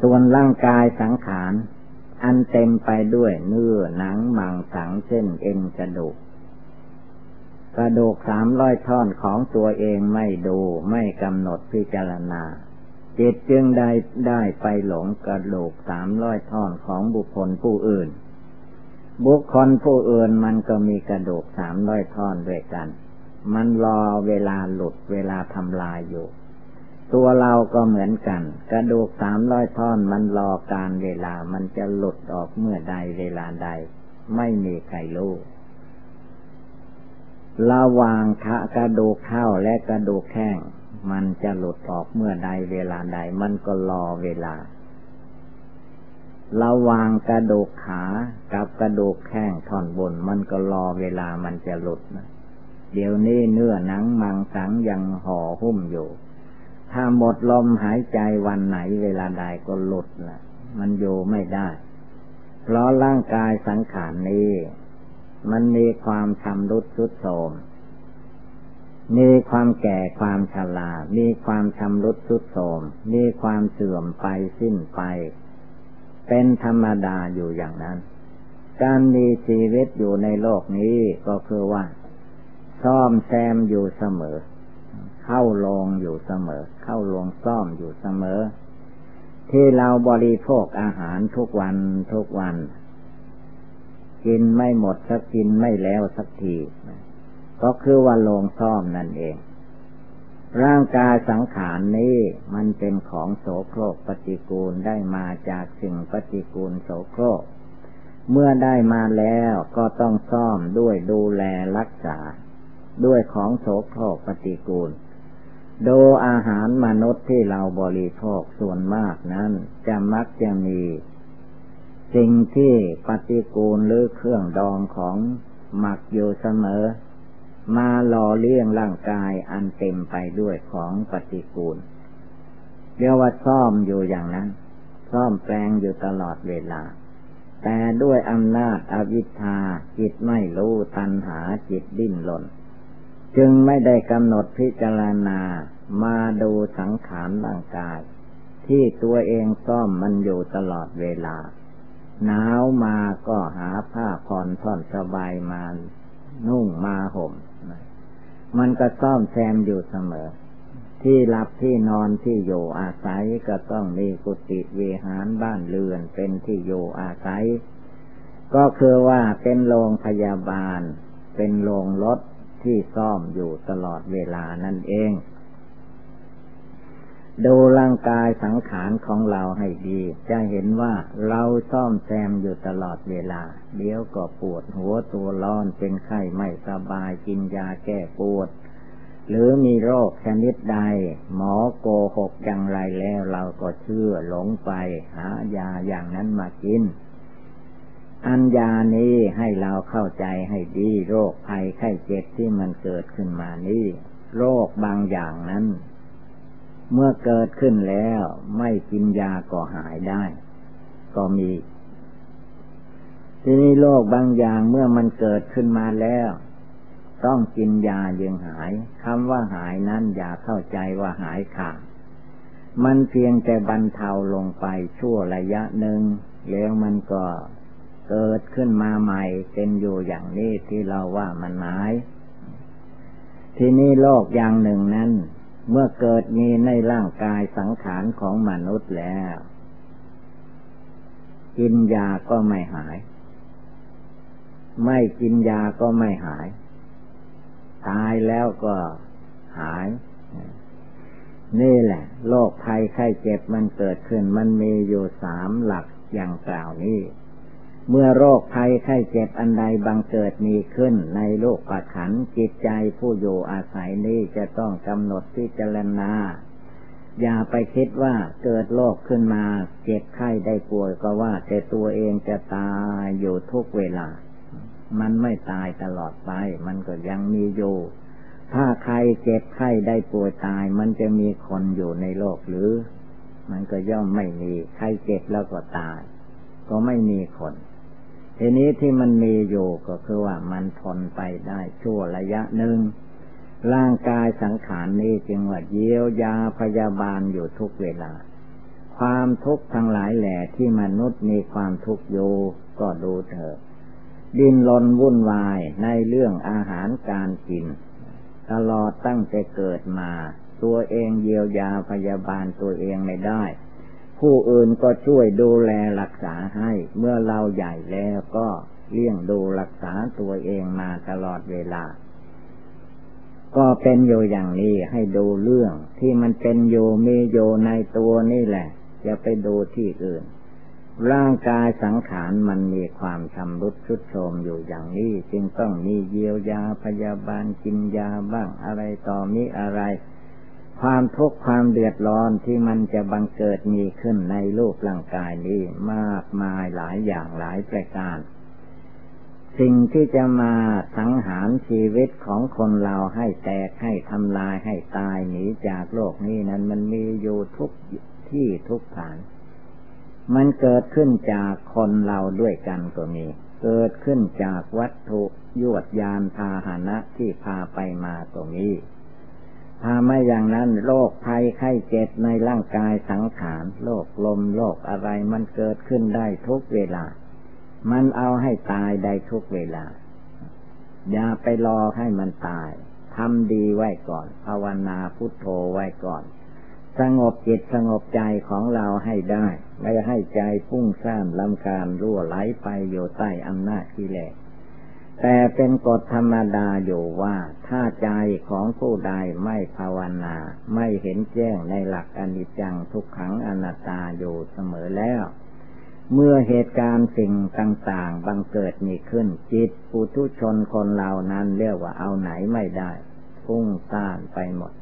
ส่วนร่างกายสังขาร อันเต็มไปด้วยเนื้อหนังมังสังเส้นเอ็นกระดูกกระดูกสามร้อยท่อนของตัวเองไม่ดูไม่กำหนดพิจารณา จิตจึงได้ได้ไปหลงกระดูกสามร้อยท่อนของบุคคลผู้อื่น บุคคลผู้อื่นมันก็มีกระดูกสามร้อยท่อนด้วยกัน มันรอเวลาหลุดเวลาทำลายอยู่ ตัวเราก็เหมือนกัน กระดูกสามร้อยท่อนมันรอการเวลามันจะหลุดออกเมื่อใดเวลาใด ไม่มีใครรู้ระวางขากระดูกเท้าและกระดูกแข้งมันจะหลุดออกเมื่อใดเวลาใด มันก็รอเวลาระวางกระดูกขากับกระดูกแข้งท่อนบน มันก็รอเวลามันจะหลุดนะเดี๋ยวนี้เนื้อหนังมังสังยังห่อหุ้มอยู่ ถ้าหมดลมหายใจวันไหนเวลาใดก็หลุดนะมันอยู่ไม่ได้ เพราะร่างกายสังขารนี้ มันมีความชำรุดทุดโทรมมีความแก่ความชรามีความชำรุดทุดโทรมมีความเสื่อมไปสิ้นไป เป็นธรรมดาอยู่อย่างนั้น การมีชีวิตอยู่ในโลกนี้ก็คือว่า ซ่อมแซมอยู่เสมอ เข้าลงอยู่เสมอ เข้าลงซ่อมอยู่เสมอ ที่เราบริโภคอาหารทุกวันทุกวัน กินไม่หมดสักกินไม่แล้วสักทีก็คือว่าลงซ่อมนั่นเอง ร่างกายสังขารนี้มันเป็นของโสโครกปฏิกูลได้มาจากสิ่งปฏิกูลโสโครก เมื่อได้มาแล้วก็ต้องซ่อมด้วยดูแลรักษาด้วยของโสโครกปฏิกูล ดอาหารมนุษย์ที่เราบริโภคส่วนมากนั้น จะมักจะมี สิ่งที่ปฏิกูลหรือเครื่องดองของหมักอยู่เสมอ มาหล่อเลี้ยงร่างกายอันเต็มไปด้วยของปฏิกูลเรียกว่าซ่อมอยู่อย่างนั้น ซ่อมแปลงอยู่ตลอดเวลา แต่ด้วยอำนาจอวิชชาจิตไม่รู้ตัณหาจิตดิ้นหล่น จึงไม่ได้กำหนดพิจารณามาดูสังขารร่างกาย ที่ตัวเองซ่อมมันอยู่ตลอดเวลา หนาวมาก็หาผ้าผ่อนท่อนสบายมา นุ่งมาห่ม มันก็ซ่อมแซมอยู่เสมอ ที่หลับที่นอนที่อยู่อาศัยก็ต้องมีกุฏิเวหารบ้านเรือนเป็นที่อยู่อาศัย ก็คือว่าเป็นโรงพยาบาล เป็นโรงรถ ที่ซ่อมอยู่ตลอดเวลานั่นเอง ดูร่างกายสังขารของเราให้ดี จะเห็นว่าเราซ่อมแซมอยู่ตลอดเวลา เดี๋ยวก็ปวดหัวตัวร้อนเป็นไข้ไม่สบายกินยาแก้ปวด หรือมีโรคชนิดใด หมอโกหกอย่างไรแล้วเราก็เชื่อหลงไป หายาอย่างนั้นมากิน อันยานี้ให้เราเข้าใจให้ดีโรคภัยไข้เจ็บที่มันเกิดขึ้นมานี้โรคบางอย่างนั้น เมื่อเกิดขึ้นแล้วไม่กินยาก็หายได้ ก็มี ทีนี้โรคบางอย่างเมื่อมันเกิดขึ้นมาแล้ว ต้องกินยายังหายคำว่าหายนั้นอย่าเข้าใจว่าหายขาดมันเพียงแต่บรรเทาลงไปชั่วระยะหนึ่งแล้วมันก็ เกิดขึ้นมาใหม่เป็นอยู่อย่างนี้ที่เราว่ามันหาย ที่นี้โรคอย่างหนึ่งนั้น เมื่อเกิดมีในร่างกายสังขารของมนุษย์แล้วกินยาก็ไม่หาย ไม่กินยาก็ไม่หาย ตายแล้วก็หาย นี่แหละ โรคภัยไข้เจ็บมันเกิดขึ้น มันมีอยู่สามหลักอย่างกล่าวนี้ เมื่อโรคภัยไข้เจ็บอันใดบังเกิดมีขึ้นในโลกปัจขันจิตใจผู้อยู่อาศัยนี้จะต้องกำหนดที่เจรณา อย่าไปคิดว่าเกิดโรคขึ้นมา เจ็บไข้ได้ป่วยก็ว่า แต่ตัวเองจะตายอยู่ทุกเวลา มันไม่ตายตลอดไป มันก็ยังมีอยู่ ถ้าใครเจ็บไข้ได้ป่วยตาย มันจะมีคนอยู่ในโลกหรือ มันก็ย่อมไม่มี ใครเจ็บแล้วก็ตาย ก็ไม่มีคน ทีนี้ที่มันมีอยู่ก็คือว่ามันทนไปได้ชั่วระยะหนึ่งร่างกายสังขารนี้จึงว่าเยียวยาพยาบาลอยู่ทุกเวลา ความทุกข์ทั้งหลายแหล่ที่มนุษย์มีความทุกข์อยู่ก็ดูเถอะดินลนวุ่นวายในเรื่องอาหารการกิน ตลอดตั้งแต่เกิดมา ตัวเองเยียวยาพยาบาลตัวเองไม่ได้ ผู้อื่นก็ช่วยดูแลรักษาให้ เมื่อเราใหญ่แล้วก็เลี้ยงดูรักษาตัวเองมาตลอดเวลา ก็เป็นอยู่อย่างนี้ให้ดูเรื่องที่มันเป็นอยู่มีอยู่ในตัวนี่แหละ อย่าไปดูที่อื่น ร่างกายสังขารมันมีความชำรุดชุดโทรมอยู่อย่างนี้ จึงต้องมีเยียวยาพยาบาลกินยาบ้างอะไรต่อมีอะไร ความทุกข์ความเดือดร้อนที่มันจะบังเกิดมีขึ้นในโลกร่างกายนี้มากมายหลายอย่างหลายประการ สิ่งที่จะมาสังหารชีวิตของคนเราให้แตกให้ทำลายให้ตายหนีจากโลกนี้นั้นมันมีอยู่ทุกที่ทุกฐาน มันเกิดขึ้นจากคนเราด้วยกันก็มี เกิดขึ้นจากวัตถุยวดยานพาหนะที่พาไปมาก็มี ถ้าไม่อย่างนั้นโรคภัยไข้เจ็บในร่างกายสังขารโรคลมโรคอะไรมันเกิดขึ้นได้ทุกเวลา มันเอาให้ตายได้ทุกเวลา อย่าไปรอให้มันตายทำดีไว้ก่อน ภาวนาพุทโธไว้ก่อน สงบจิตสงบใจของเราให้ได้ ไม่ให้ใจฟุ้งซ่านลำคาญรั่วไหลไปอยู่ใต้อำนาจกิเลส แต่เป็นกฎธรรมดาอยู่ว่า ถ้าใจของผู้ใดไม่ภาวนา ไม่เห็นแจ้งในหลักอนิจจังทุกขังอนัตตาอยู่เสมอแล้ว เมื่อเหตุการณ์สิ่งต่างๆ บังเกิดมีขึ้น จิตปุถุชนคนเหล่านั้นเรียกว่าเอาไหนไม่ได้ฟุ้งซ่านไปหมด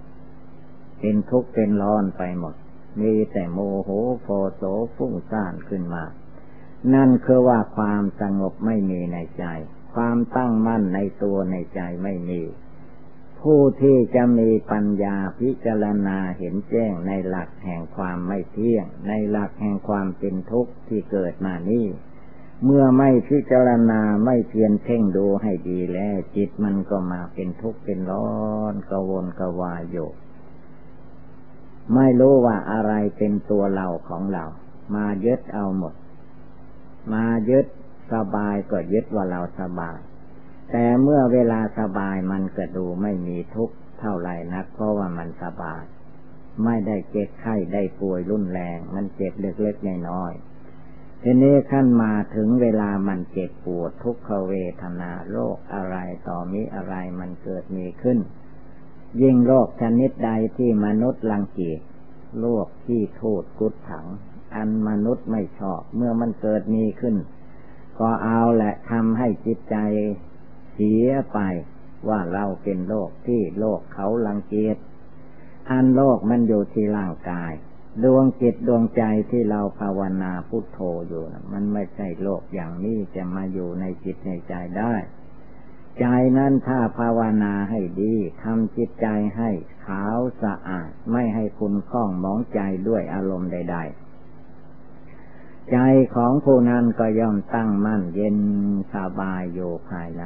เป็นทุกข์เป็นร้อนไปหมด มีแต่โมโหโฟโสฟุ้งซ่านขึ้นมา นั่นคือว่าความสงบไม่มีในใจ ความตั้งมั่นในตัวในใจไม่มี ผู้ที่จะมีปัญญาพิจารณาเห็นแจ้งในหลักแห่งความไม่เที่ยง ในหลักแห่งความเป็นทุกข์ที่เกิดมานี้เมื่อไม่พิจารณาไม่เพียรเพ่งดูให้ดีแล้ว จิตมันก็มาเป็นทุกข์เป็นร้อนกวนกวายอยู่ไม่รู้ว่าอะไรเป็นตัวเราของเรา มายึดเอาหมด มายึด สบายก็ยึดว่าเราสบาย แต่เมื่อเวลาสบายมันก็ดูไม่มีทุกข์เท่าไหร่นัก เพราะว่ามันสบาย ไม่ได้เจ็บไข้ได้ป่วยรุนแรง มันเจ็บเล็กๆน้อยๆทีนี้ขั้นมาถึงเวลามันเจ็บปวดทุกขเวทนาโรคอะไรต่อมีอะไรมันเกิดมีขึ้น ยิ่งโรคชนิดใดที่มนุษย์ลังเกียจโรคที่โทษกุดถัง อันมนุษย์ไม่ชอบเมื่อมันเกิดมีขึ้น ก็เอาแหละทำให้จิตใจเสียไปว่าเราเป็นโรคที่โรคเขาลังเกียจอันโรคมันอยู่ที่ร่างกาย ดวงจิตดวงใจที่เราภาวนาพุทโธอยู่มันไม่ใช่โรคอย่างนี้จะมาอยู่ในจิตในใจได้ ใจนั้นถ้าภาวนาให้ดีทำจิตใจให้ขาวสะอาด ไม่ให้คุณข้องมองใจด้วยอารมณ์ใด ๆ ใจของผู้นั้นก็ย่อมตั้งมั่นเย็นสบายอยู่ภายใน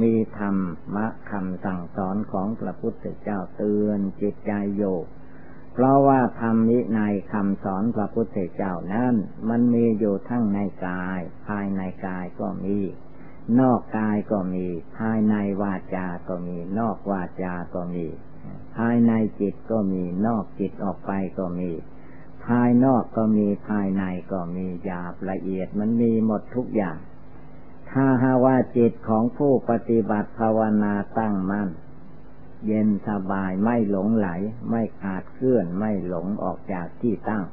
มีธรรมะคำสั่งสอนของพระพุทธเจ้าเตือนจิตใจโยเพราะว่าธรรมนิในคำสอนพระพุทธเจ้านั้น มันมีอยู่ทั้งในกาย ภายในกายก็มี นอกกายก็มี ภายในวาจาก็มี นอกวาจาก็มี ภายในจิตก็มี นอกจิตออกไปก็มี ภายนอกก็มีภายในก็มีหยาบละเอียดมันมีหมดทุกอย่าง ถ้าหาว่าจิตของผู้ปฏิบัติภาวนาตั้งมั่น เย็นสบายไม่หลงไหล ไม่ขาดเคลื่อนไม่หลงออกจากที่ตั้ง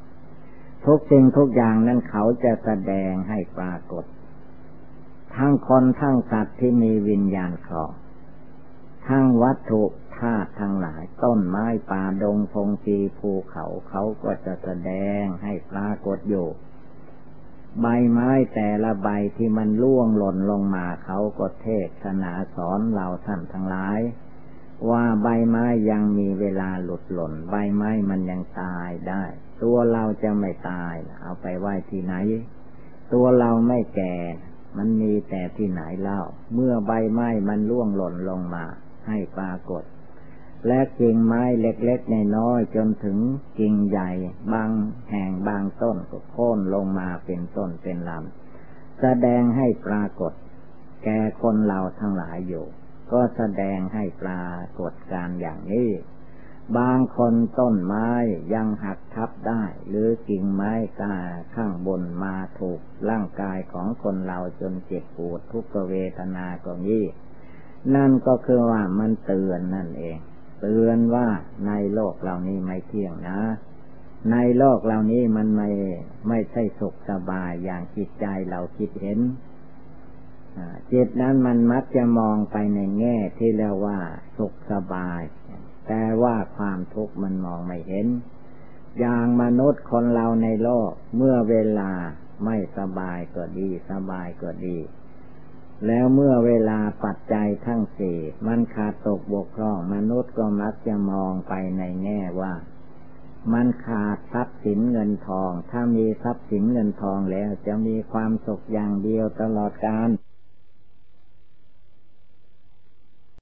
ทุกสิ่งทุกอย่างนั้นเขาจะแสดงให้ปรากฏ ทั้งคนทั้งสัตว์ที่มีวิญญาณครอง ทั้งวัตถุธาตุทั้งหลาย ต้นไม้ป่าดงพงจีภูเขาเขาก็จะแสดงให้ปรากฏอยู่ ใบไม้แต่ละใบที่มันล่วงหล่นลงมาเขาก็เทศนาสอนเราท่านทั้งหลาย ว่าใบไม้ยังมีเวลาหลุดหล่น ใบไม้มันยังตายได้ ตัวเราจะไม่ตาย เอาไปไว้ที่ไหน ตัวเราไม่แก่ มันมีแต่ที่ไหนเล่า เมื่อใบไม้มันร่วงหล่นลงมา ให้ปรากฏ และกิ่งไม้เล็กๆน้อยๆจนถึงกิ่งใหญ่ บางแห่งบางต้นก็โค่นลงมาเป็นต้นเป็นลำแสดงให้ปรากฏ แก่คนเราทั้งหลายอยู่ ก็แสดงให้ปรากฏการอย่างนี้บางคนต้นไม้ยังหักทับได้ หรือกิ่งไม้กาข้างบนมาถูกร่างกายของคนเราจนเจ็บปวดทุกเวทนาก็นี้ นั่นก็คือว่ามันเตือนนั่นเอง เตือนว่าในโลกเหล่านี้ไม่เที่ยงนะ ในโลกเหล่านี้มันไม่ไม่ใช่สุขสบายอย่างจิตใจเราคิดเห็นจิตนั้นมันมักจะมองไปในแง่ที่เรียกว่าสุขสบาย แต่ว่าความทุกข์มันมองไม่เห็น อย่างมนุษย์คนเราในโลกเมื่อเวลาไม่สบายก็ดี สบายก็ดี แล้วเมื่อเวลาปัจจัยทั้งสี่มันขาดตกบกพร่องมนุษย์ก็มักจะมองไปในแง่ว่า มันขาดทรัพย์สินเงินทอง ถ้ามีทรัพย์สินเงินทองแล้วจะมีความสุขอย่างเดียวตลอดกาล